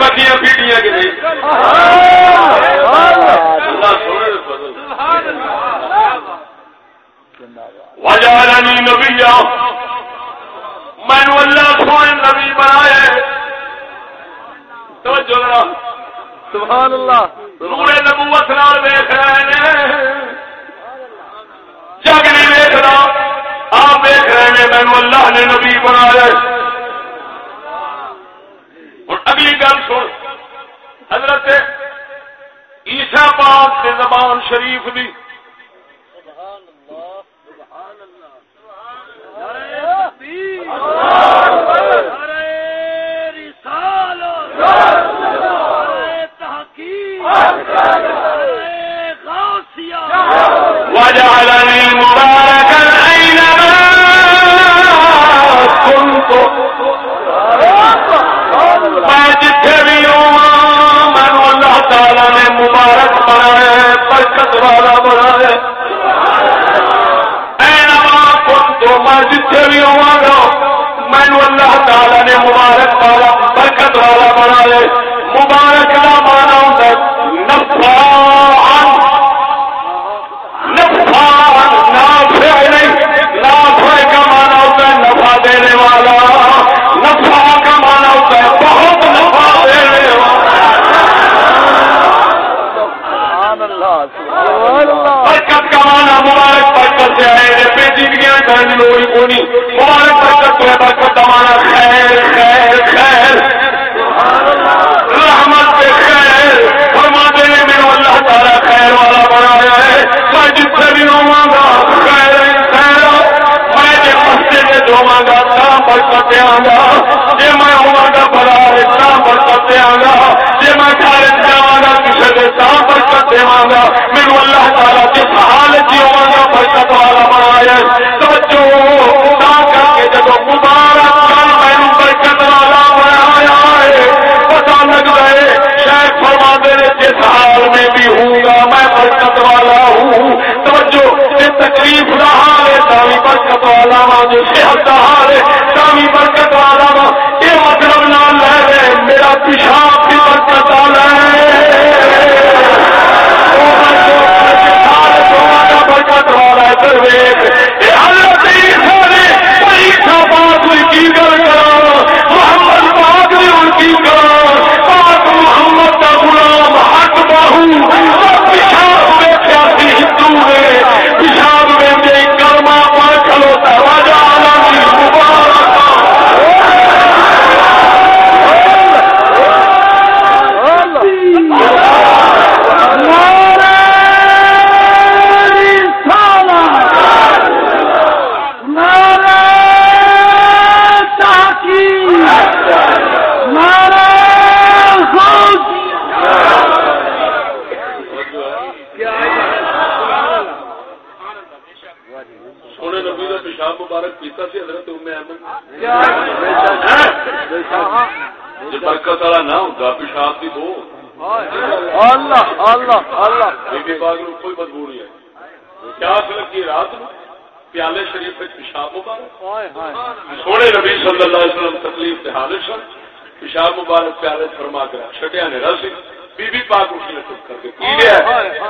پکیاں پیٹیاں کہ نہیں وجالنی نبی میں اللہ سونے نبی بنایا توجہ ذرا. سبحان اللہ نورے نبوت نال دیکھ رہے ہیں. جگ نہیں دیکھنا. آپ دیکھ رہے ہیں مینو اللہ نے نبی بنایا ہوں اگلی گل سن، حضرت عیسا پاک کے زبان شریف بھی وجعلني مباركا أينما كنت میں جتھے بھی ہوں، میں اللہ تعالی نے مبارک بنایا برکت والا بنایا اینما کنت میں جتھے بھی ہوا گا میں اللہ تعالی نے مبارک والا، برکت والا بنایا مبارک کا مانا ہوتا ہے نفع برکت کا مانا مبارک برکت سے ہے۔ پیچیدگیاں کرنے لوگ کونی مبارک برکت تو ہے، برکت کا مانا خیر خیر خیر۔ رحمت سے خیر۔ فرما دینے میں اللہ تعالیٰ خیر والا بنایا ہے۔ میں جس سے بھی ہوں گا، خیر مسجد سے دھوا گا تا برکت دیا گا جی میں ہوا گا بڑا تا برکت دیا گا جی میں گھر جاوا گا کسی کے تا برکت دیا گا میرے اللہ تعالیٰ جس حال جی ہوا گا برکت والا بنایا تا کر کے جب مبارک میں برکت والا بنایا ہے۔ پتا لگ گئے شاید فرما دے جس حال میں بھی ہوں گا، میں برکت والا ہوں۔ توجہ یہ تکلیف کا حال ہے تامی برکت والا وا جو صحت کا حال ہے تامی برکت والا وا یہ مطلب نہ لے رہے میرا پیشاب بھی برکت والا ہے۔ برکت والا ہے۔ درویش یہ حضرت عیسیٰ نے عیسیٰ کی گل محمد پاک ان کی کرو پاک محمد کا غلام حق بہو پیشاب میں سیاسی ہندو ہے پیشاب میں بے کرما پر کھلوتا راجا عالمی مبارک سونے نبی کا پیشاب مبارک پیتا سی حضرت ام احمد برکت والا نہ ہوتا پیشاب کی بو اللہ اللہ اللہ۔ بی بی پاک نو کوئی بدبو نہیں ہے۔ کیا لگی رات نو؟ پیالے شریف میں پیشاب مبارک۔ سونے نبی صلی اللہ علیہ وسلم تکلیف کے حاضر سن پیشاب مبارک پیالے فرما کر چھٹیا نے رس بی بی پاک اس نے چپ کر کے پی لیا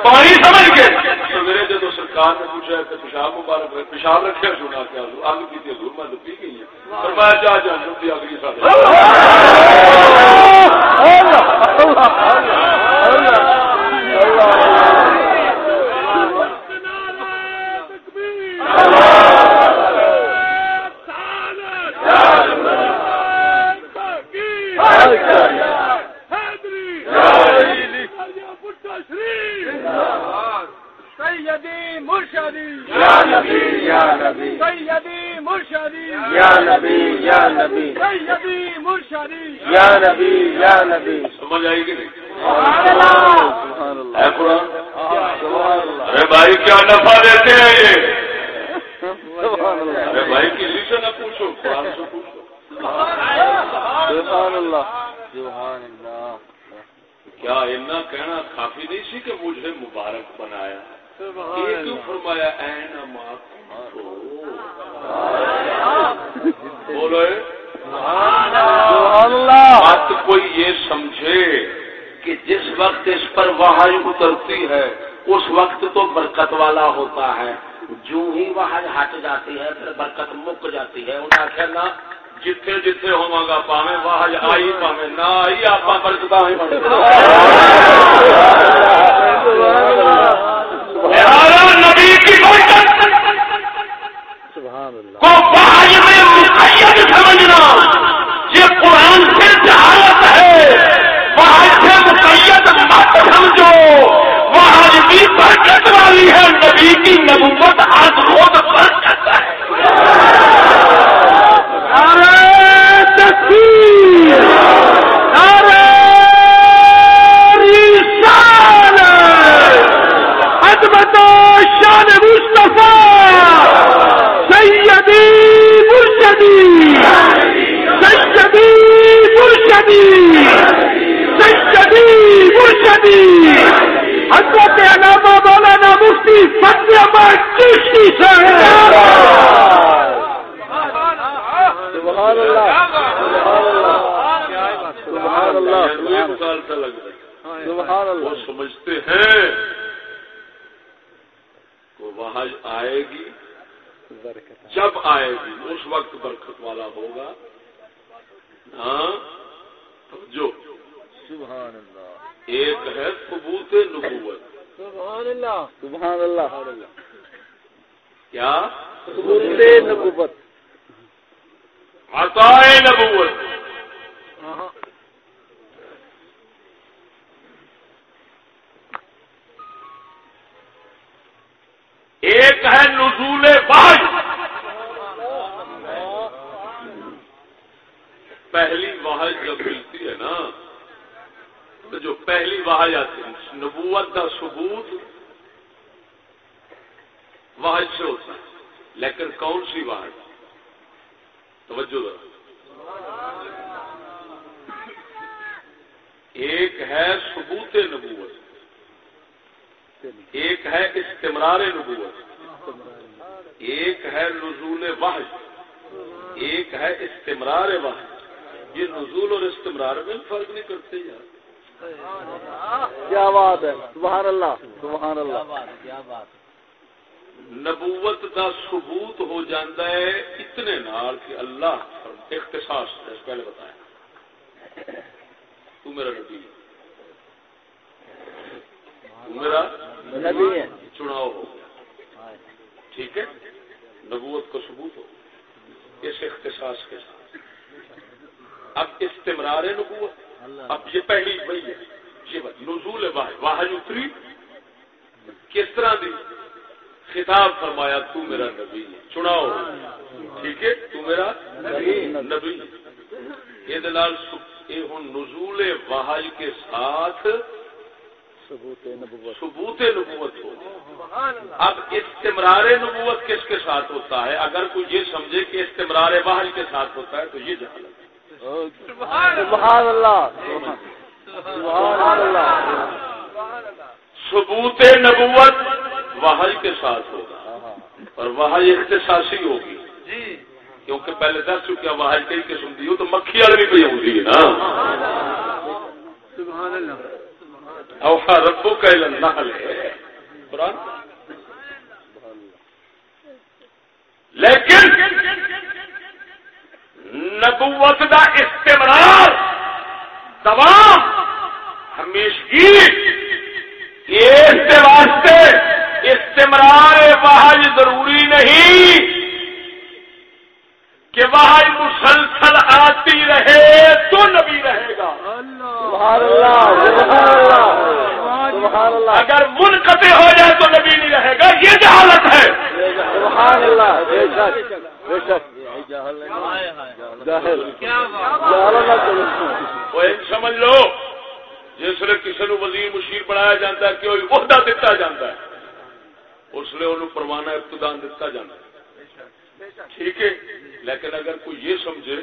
پانی سمجھ کے سویرے جب سرکار نے پوچھا کہ پیشاب مبارک ہے، پیشاب رکھے سنا کیا اگ کی تھی حضور میں پی گئی ہے فرمایا جا جا دی اگلی سال سیدی یا نبی یا نبی۔ سیدی مرشدی۔ یا نبی یا نبی۔ سیدی مرشدی۔ یا نبی یا نبی۔ سمجھ آئی کہ نہیں؟ سبحان اللہ۔ سبحان اللہ ہے قرآن؟ سبحان اللہ ارے بھائی کیا نفع دیتے ہیں یہ؟ سبحان اللہ۔ ارے بھائی کسی سے نہ پوچھو قرآن سے پوچھو۔ سبحان اللہ۔ سبحان اللہ۔ کیا اتنا کہنا کافی نہیں سی کہ مجھے مبارک بنایا؟ یہ کیوں فرمایا این بولو اللہ بات کوئی یہ سمجھے کہ جس وقت اس پر وحی اترتی ہے اس وقت تو برکت والا ہوتا ہے۔ جو ہی وحی ہٹ جاتی ہے پھر برکت مک جاتی ہے۔ انہیں آخر نہ جتھے جتھے ہوا گا پاوے وحی آئی پاوے نہ آئی آپ برکت ہی نبی کی سبحان اللہ۔ کو وحی میں مقید سمجھنا یہ قرآن سے جہالت ہے۔ وحی سے مقید مت سمجھو۔ وحی بھی برکت والی ہے نبی کی نبوت آج خود برکت سیدی مرشدی. سیدی مرشدی. حضرت علامہ مولانا مفتی فتح احمد چشتی صاحب. سبحان اللہ. سبحان اللہ. ایک سال سے لگ رہا ہے سبحان وہ سمجھتے ہیں کہ وہاں آئے گی جب آئے گی اس وقت برکت والا ہوگا۔ ہاں؟ جو سبحان اللہ ایک ہے ثبوت نبوت۔ سبحان اللہ سبحان اللہ کیا؟ ثبوت نبوت۔ عطائے نبوت۔ ایک ہے نزول واحد پہلی واحد جب ملتی ہے نا، تو جو پہلی واحد آتی ہے، نبوت کا ثبوت واحد سے ہوتا ہے، لیکن کون سی واحد توجہ ذرا۔ ایک ہے ثبوت نبوت، ایک ہے استمرار نبوت، ایک ہے نزول واحد ایک ہے استمرار واحد یہ نزول اور استمرار میں فرق نہیں کرتے یار۔ کیا بات ہے؟ سبحان اللہ سبحان اللہ۔ کیا بات نبوت کا ثبوت ہو جاتا ہے اتنے نال کہ اللہ اختصاص ہے پہلے بتایا تو میرا نبی میرا نبی ہے۔ چناؤ ہو گیا۔ ٹھیک ہے؟ نبوت کو ثبوت ہو۔ اس اختصاص کے ساتھ۔ اب استمرار نبوت اب یہ پہلی وہی ہے۔ یہ نزول واحد واحد اتری کس طرح دی؟ خطاب فرمایا تو میرا نبی ہے۔ چناؤ ٹھیک ہے؟ تو میرا نبی۔ یہ دلال یہ ہوں نزول واحد کے ساتھ ثبوت نبوت۔ ثبوت نبوت ہو۔ اب استمرار نبوت کس کے ساتھ ہوتا ہے؟ اگر کوئی یہ سمجھے کہ استمرار واحد کے ساتھ ہوتا ہے تو یہ جہالت ہے۔ سبحان اللہ سبحان اللہ. ثبوت نبوت واحد کے ساتھ ہوگا. اور واحد اختصاصی ہوگی. کیونکہ پہلے دس چکیا واحد کئی قسم دی ہو تو مکھی والی بھی پہ ہوتی ہے نا. ربو کا النحل. ہے قرآن لیکن نبوت دا استمرار، دوام، ہمیشگی۔ اس کے واسطے استمرار واحد ضروری نہیں کہ واحد مسلسل آتی رہے تو نبی رہے گا۔ سبحان اللہ سبحان اللہ سبحان اللہ۔ اگر منقطع ہو جائے تو نبی نہیں رہے گا یہ جہالت ہے۔ سبحان اللہ. بے شک بے شک سمجھ لو جس نے کسی نو وزیر مشیر بنایا جاتا ہے کہ وہ عہدہ دیتا جاتا ہے۔ اس لیے انہوں پروانہ ابتدان دیتا جاتا ہے۔ ٹھیک ہے لیکن اگر کوئی یہ سمجھے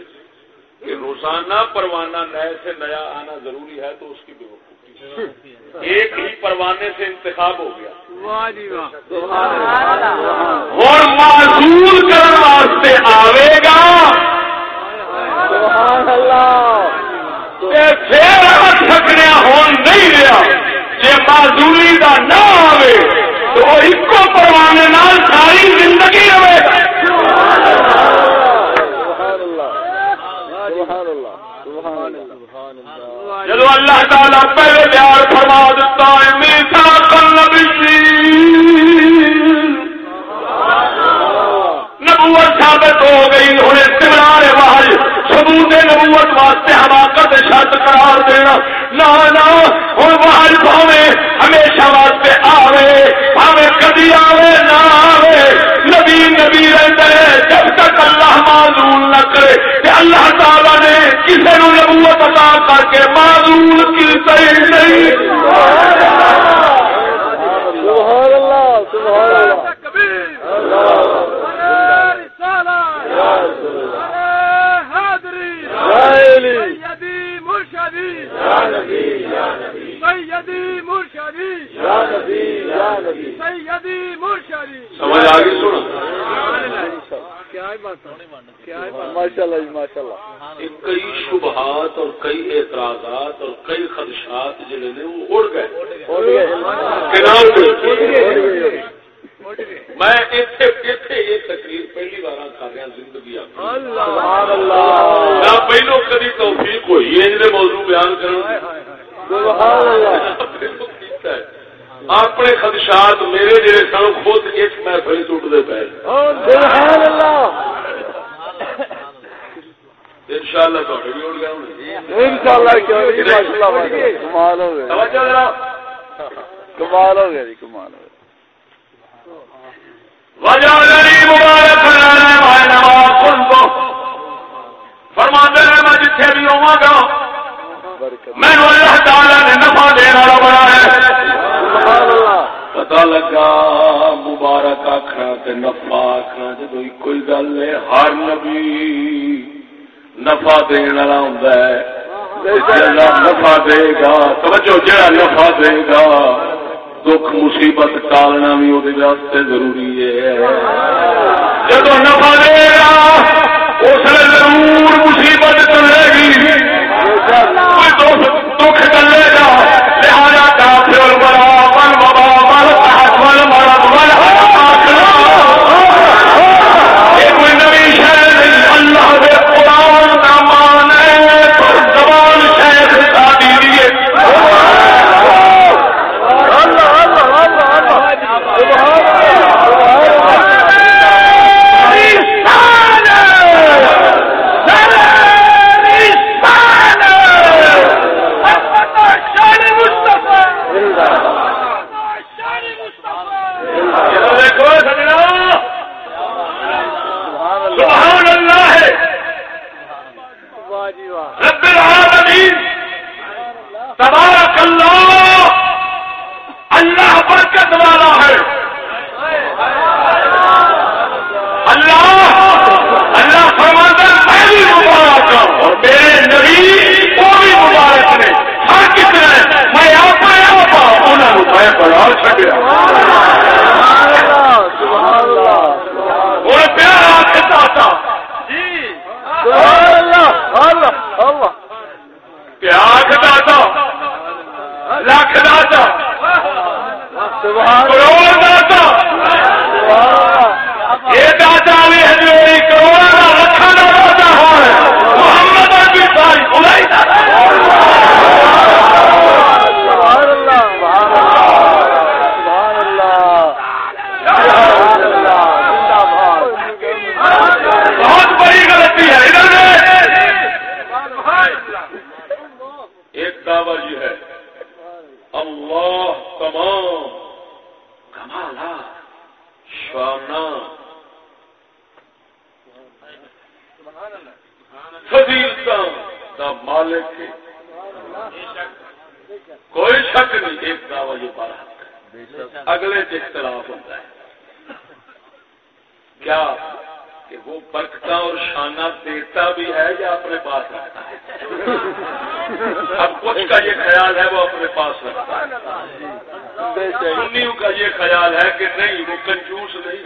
کہ روزانہ پروانہ نئے سے نیا آنا ضروری ہے تو اس کی بے وقوفی ایک ہی پروانے سے انتخاب ہو گیا۔ اور معذور کرنے واسطے آئے گا۔ پھر سکنے ہون نہیں رہا جی معذوری کا نہ آئے تو ایک پروانے نال ساری زندگی رہے۔ سبحان اللہ سبحان اللہ سبحان اللہ جب اللہ تعالیٰ پہلے پیار فرما دیتا ہے میسا نبوت ثابت ہو گئی ہوں استمرار محل ثبوت نبوت واسطے حماقت شرط قرار دینا۔ نہ ہوں محل پاوے ہمیشہ واسطے آوے پاوے کدی آوے، نہ آوے۔ نبی نبی رہتا ہے جب تک اللہ معذول نہ کرے کہ اللہ تعالی نے کسی نو نبوت عطا کر کے معذول ہی نہیں۔ سبحان اللہ سبحان اللہ۔ اللہ سیدی مرشدی. سیدی مرشدی سیدی مرشدی. سمجھ آ گئی سن؟ ماشاء اللہ ماشاء اللہ کئی شبہات اور کئی اعتراضات اور کئی خدشات جڑے نے وہ اڑ گئے۔ پہ میں یہ تقریر پہلی بار کر رہا زندگی اپنی سبحان اللہ. نہ پہلو کدی توفیق ہوئی ہے موضوع بیان کرنے اپنے خدشات میرے جڑے سن خود ایک محفل ٹوٹتے پے۔ ان شاء اللہ نہیں؟ ماشاء اللہ کمال ہو گیا۔ کمال ہو گیا جی کمال ہو گیا۔ میں جتھے بھی ہوا گا میں اللہ تعالی نے نفع دینے والا بنا ہے۔ پتا لگا مبارک آخنا تے نفع آخنا جدو کوئی گل ہے ہر نبی نفع دین والا ہوں نفع دے گا۔ توجہ جڑا نفع دے گا دکھ مصیبت ٹالنا بھی وہ ضروری ہے۔ جب نفع دے گا اس ضرور مصیبت چلے گی۔ کوئی دکھ- دکھ چلے گا لہذا کافر بڑا انہوں نے میں بڑا چکیا سبحان اللہ سبحان اللہ وہ پیارا کھتا تھا سبحان اللہ اللہ اللہ پیاگ داتا لاکھ داتا سبحان کروڑ داتا اللہ یہ داتا بھی ہجوری کروڑ کا لکھا نہ داتا ہے محمد ابھی ساری بلائی داتا سبحان اللہ سبحان اللہ سبحان اللہ زندہ باد بہت بڑی غلطی ہے ادھر دیکھ۔ ایک دعویٰ یہ ہے اللہ تمام کمالات شامنا فضیلتا دا مالک ہے کوئی شک نہیں ایک دعویٰ یہ بارہ اگلے سے اختلاف ہوتا ہے۔ کیا کہ وہ برکتا اور شانہ دیتا بھی ہے یا اپنے پاس رکھتا ہے؟ اب کچھ کا یہ خیال ہے وہ اپنے پاس رکھتا ہے۔ سنیوں کا یہ خیال ہے کہ نہیں، وہ کنجوس نہیں۔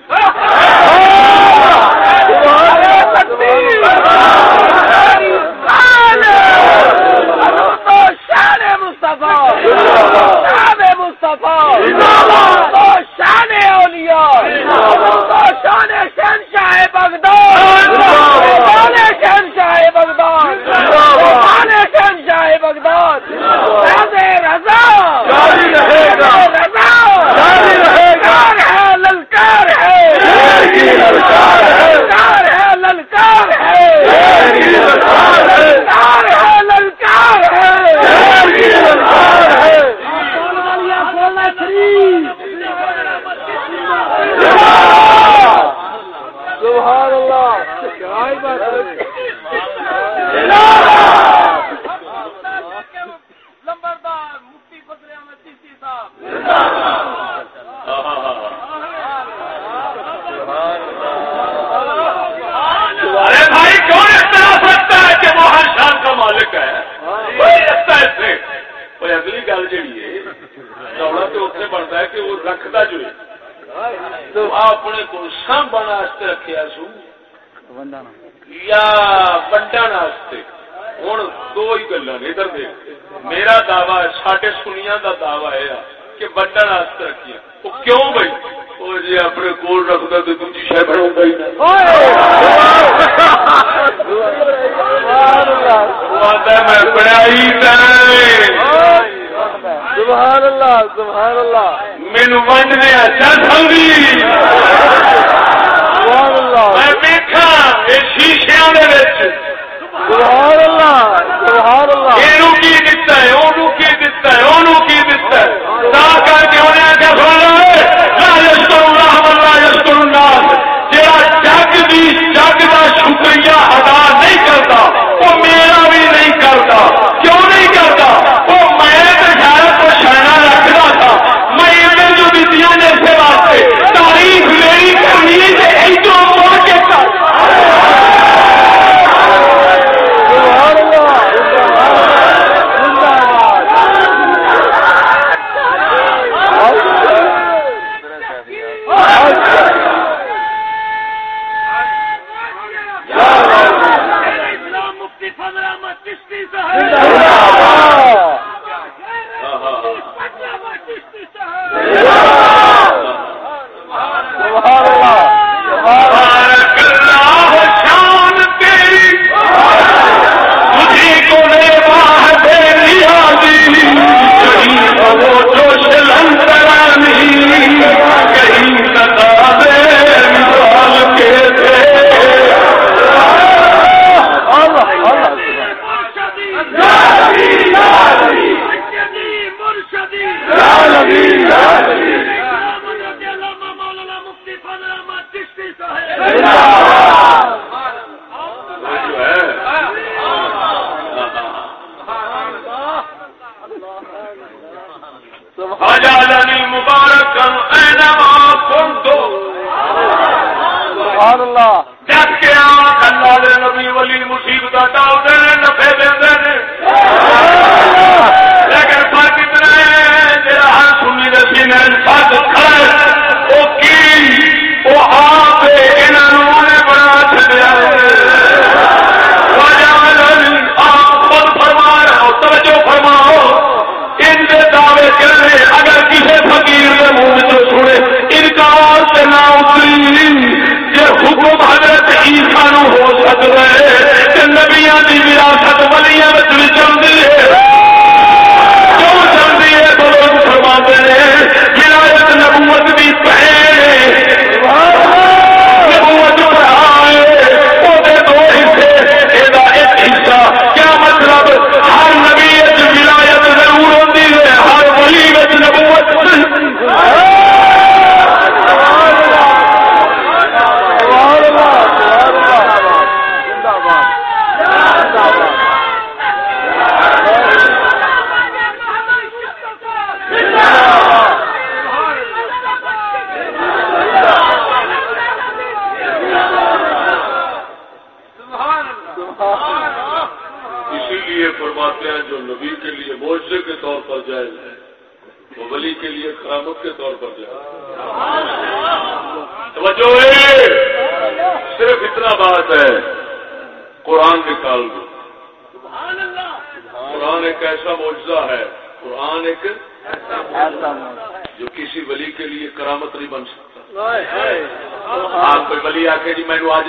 عیسیٰ نو ہو۔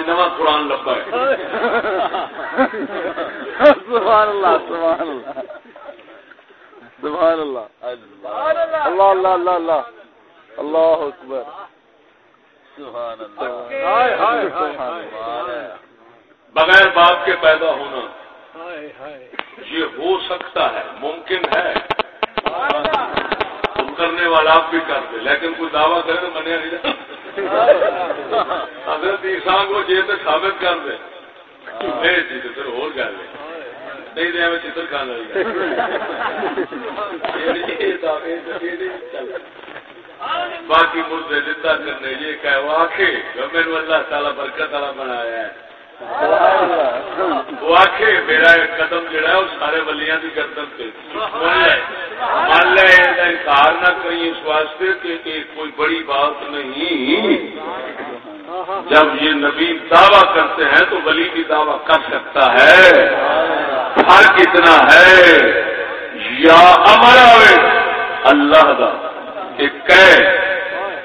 نواں قرآن لبا ہے۔ سبحان اللہ سبحان اللہ۔ سبحان اللہ۔ اللہ اللہ اللہ اللہ۔ اللہ اکبر۔ سبحان اللہ۔ بغیر باپ کے پیدا ہونا۔ یہ ہو سکتا ہے ممکن ہے۔ تم کرنے والا آپ بھی کر دے لیکن کوئی دعویٰ کرے تو منیا نہیں۔ حضرت عیسیٰ کو جی تو ثابت کر دے۔ نہیں جی تو پھر اور گل نہیں دیا میں چتر کھانا باقی مردے زندہ کرنے، یہ کہ میرے اللہ تعالیٰ برکت والا بنایا ہے۔ وہ آخ میرا قدم جڑا ہے، وہ سارے ولیاں کی گردن پہ مان لے انکار نہ کری اس واسطے کہ کوئی بڑی بات نہیں۔ جب یہ نبی دعویٰ کرتے ہیں تو ولی بھی دعویٰ کر سکتا ہے۔ فرق اتنا ہے۔ یا امر آئے اللہ دا کہ کہ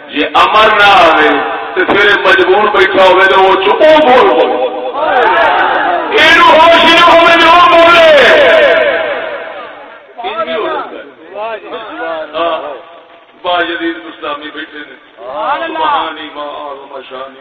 یہ امر نہ آئے تو پھر مجبور بیٹھا ہوئے تو وہ چپو بول بول۔ باجدید اسلامی بیٹھے نے سبحانی ما آرم شانی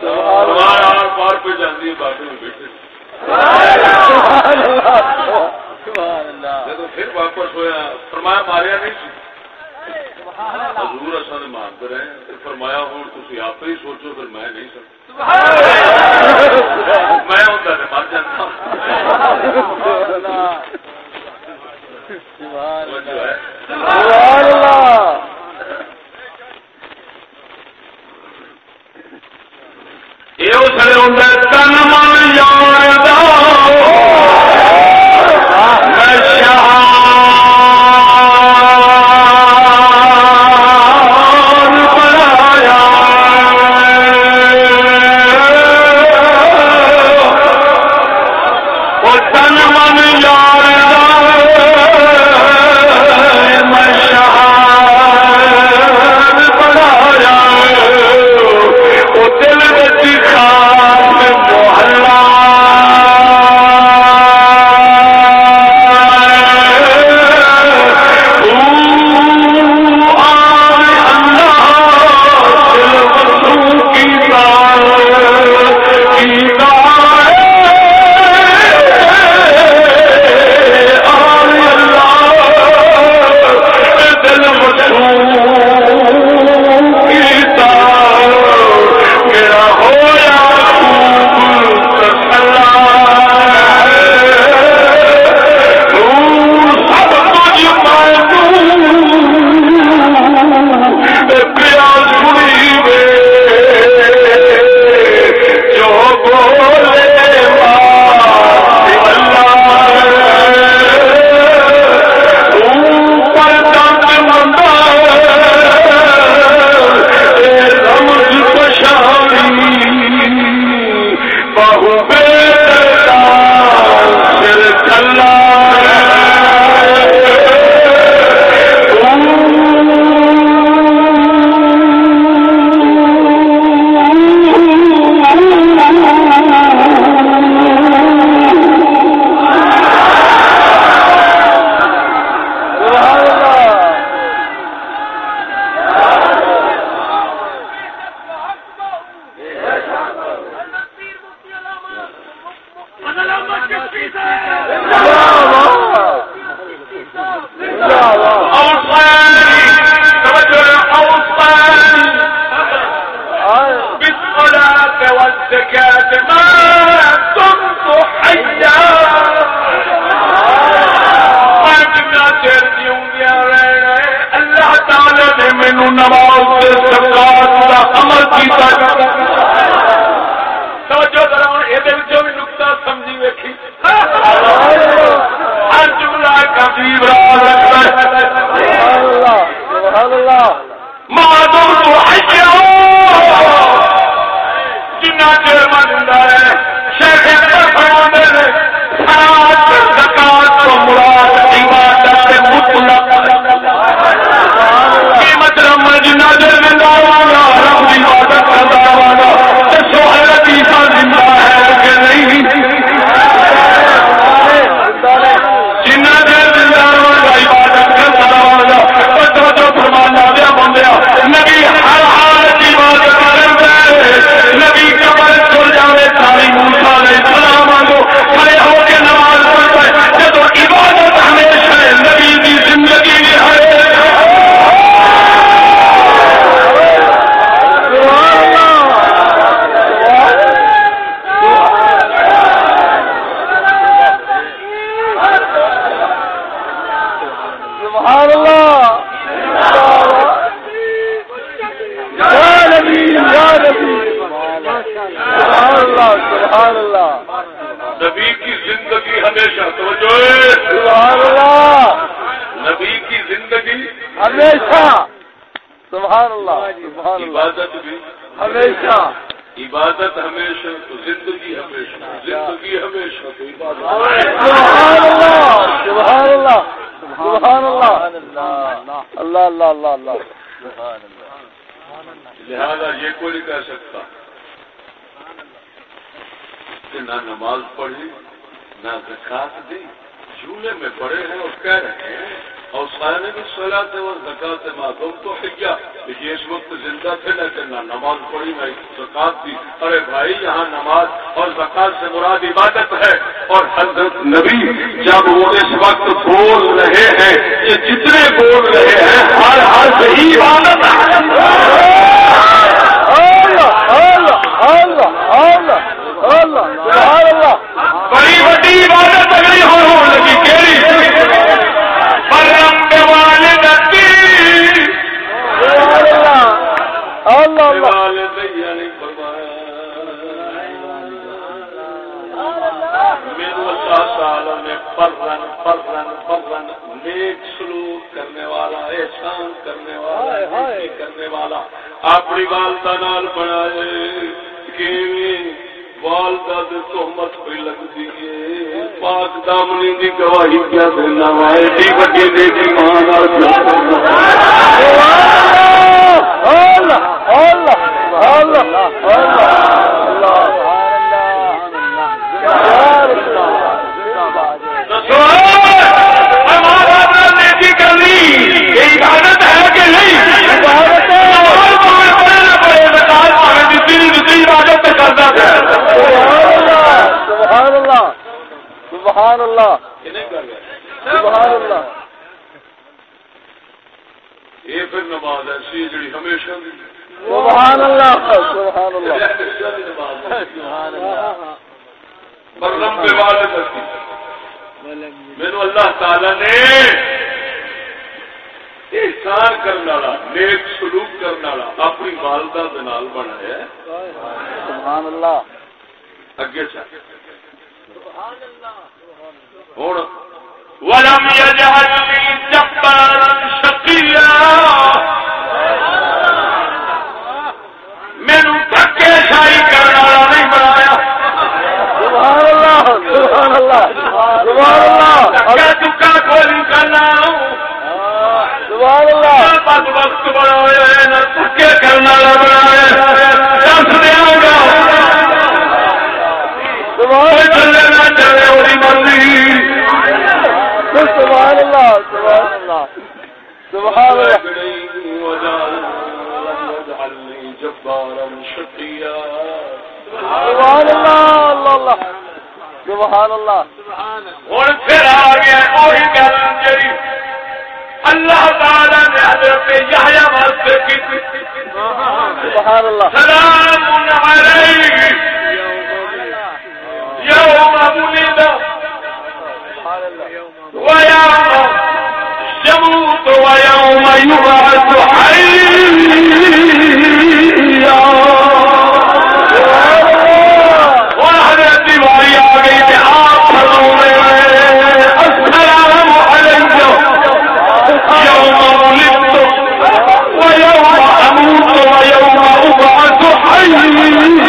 تلوار پہ جاتی ہے جب پھر واپس ہوا فرمایا ماریا نہیں اصل مانتے رہے فرمایا ہوں تھی آپ ہی سوچو پھر میں نہیں سکتا میں یہ تن من اللہ اللہ اللہ کرنے والا احسان کرنے والا نیکی کرنے والا اپنی والدہ نال بنائے۔ والدہ دے تہمت پہ لگتی ہے؟ پاک دامنی دی گواہی کیا دینا وا ایڈی وڈی نیکی ماں نال سبحان اللہ سبحان اللہ سبحان اللہ۔ یہ پھر نماز ایسی جڑی ہمیشہ سبحان اللہ. سبحان اللہ. کی میرے اللہ تعالی نے احسان کرنے والا نیک سلوک کرنے والا اپنی والدہ دے نال بنایا۔ سبحان اللہ. اگے چل۔ ہوں۔ ولم يجعلني جبارا شقيا سبحان اللہ. سبحان اللہ. دھکے دکا کوئی نہیں کرنا سبحان اللہ. بد وقت بنایا نہ دھکے کرنے والا بنایا دس دیا گا. چلے نہ چلے وہی مرضی. سبحان اللہ سبحان اللہ. سبحان اللہ. جبارا شکریہ سبحان اللہ اللہ اللہ. سبحان اللہ. ہوں پھر آ گیا وہی گل جی اللہ تعالی نے حضرت یحییٰ واسطے کی سبحان اللہ. سلام علیہ یوم ولد ويوم يموت ويوم يبعث حيا میرے اندر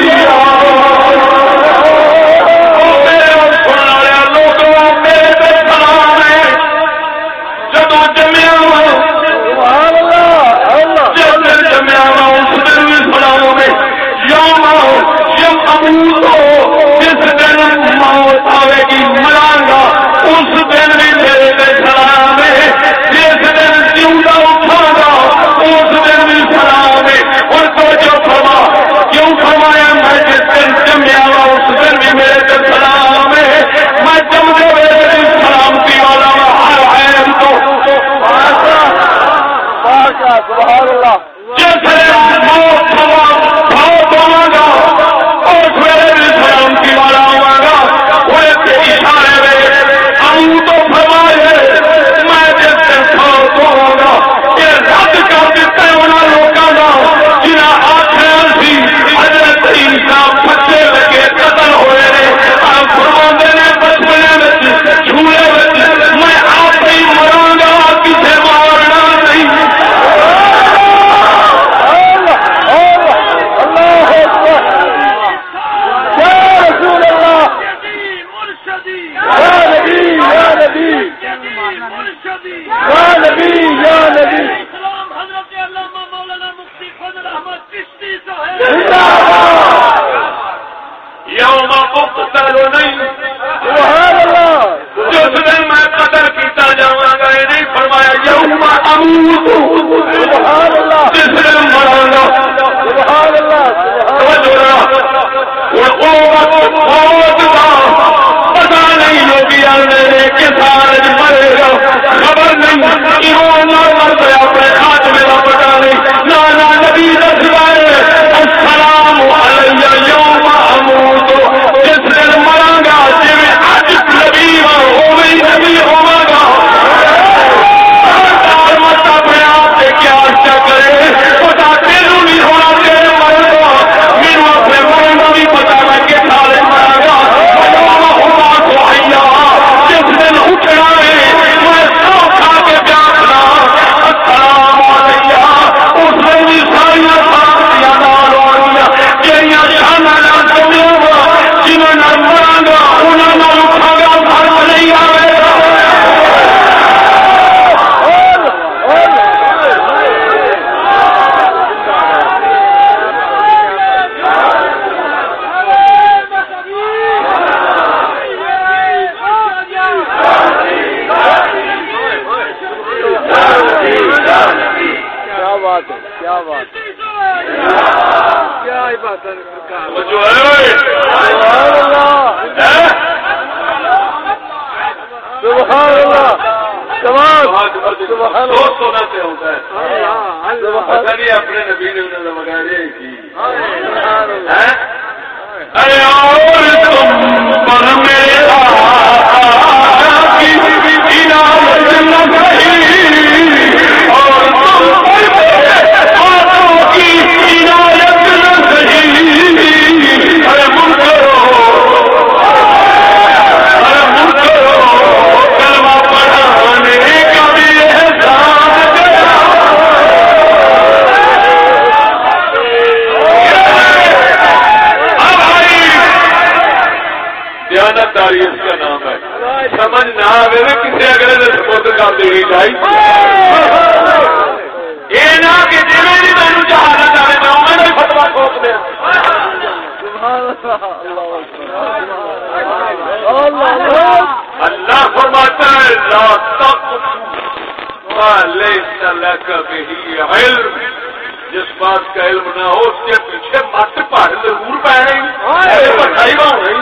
نماز کا علم نہ ہو اس کے پیچھے مت پہاڑ ضرور پہ رہی پٹائی ہو رہی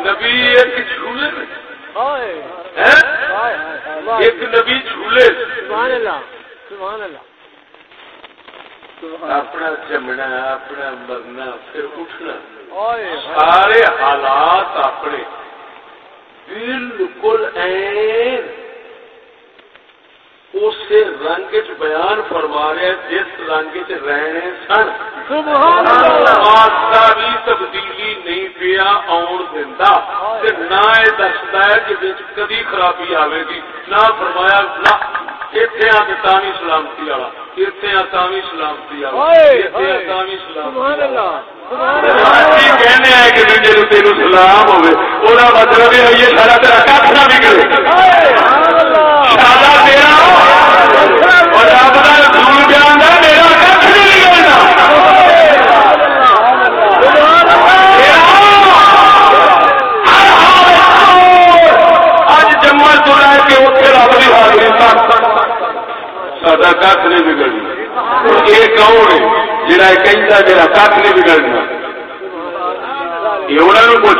نبی ایک جھولے ایک نبی جھولے اپنا جمنا اپنا مرنا پھر اٹھنا سارے حالات اپنے بالکل اسے رنگ چ بیان فرما رہے جس رنگ چ رہنے سن بھی تبدیلی نہیں پیا آن دینا نہ یہ دستا ہے کہ کدی خرابی آئے گی. نہ فرمایا نہ. اتنے آ تامی سلامتی والا. اتنے آ تامی سلامتی والا. تامی سلامتی کہنے آئے کہ تیرو تیرو سلام ہوئے. وہ مطلب یہ سارا تیرا کھ نہ نکلے شادا تیرا اور آپ کا دور بیان ہے میرا کھ نہیں نکلنا اج جمع تو لے کے کھ نہیں بگڑنا۔ یہ کون ہے جڑا کہ میرا کھ نہیں بگڑنا؟ کچھ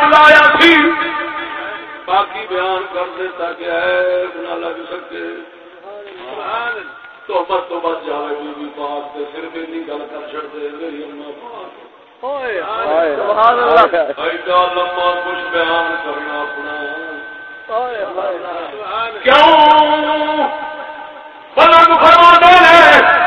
بلایا سی، باقی بیان کر دیتا کہ نہ لگ سکے تو بس تو بس جائے بی بی پاک صرف گل کر چڑتے میری اما پاک۔ ایڈا لمبا کچھ بیان کرنا اپنا کیوں؟ بلند فرما دے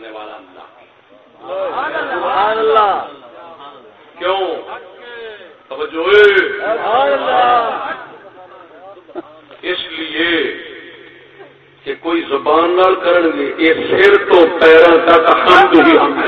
کرنے والا اللہ کیوں؟ اس لیے کہ کوئی زبان نال کرن یہ سر تو پیروں تک حمد ہی حمد۔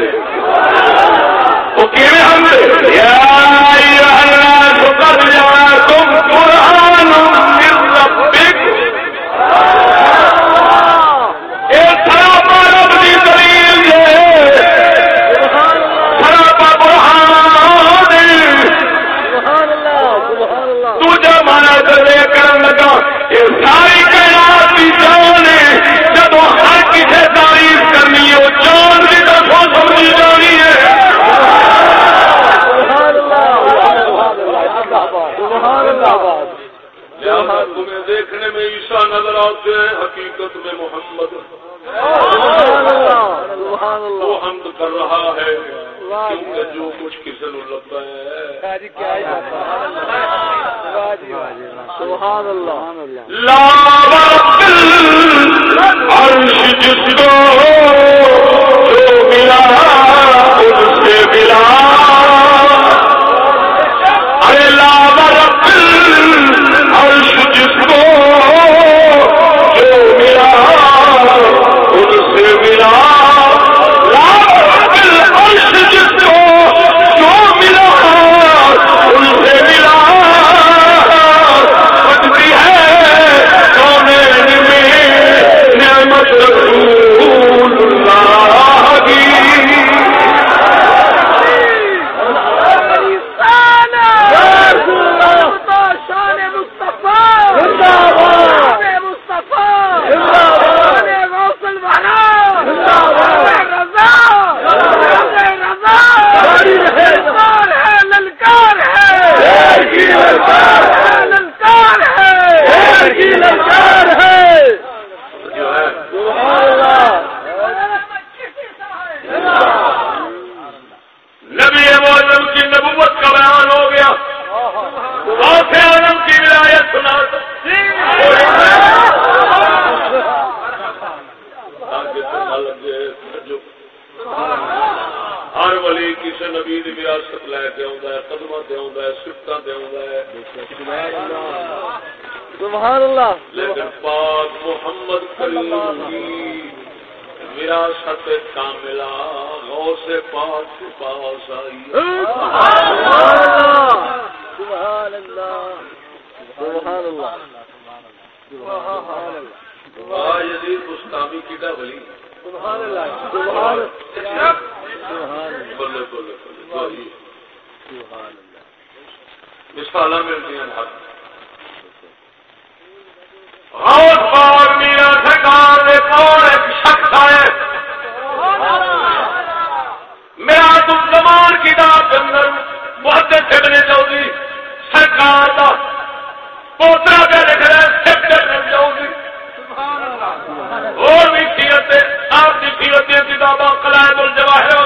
کی قلائد الجواہر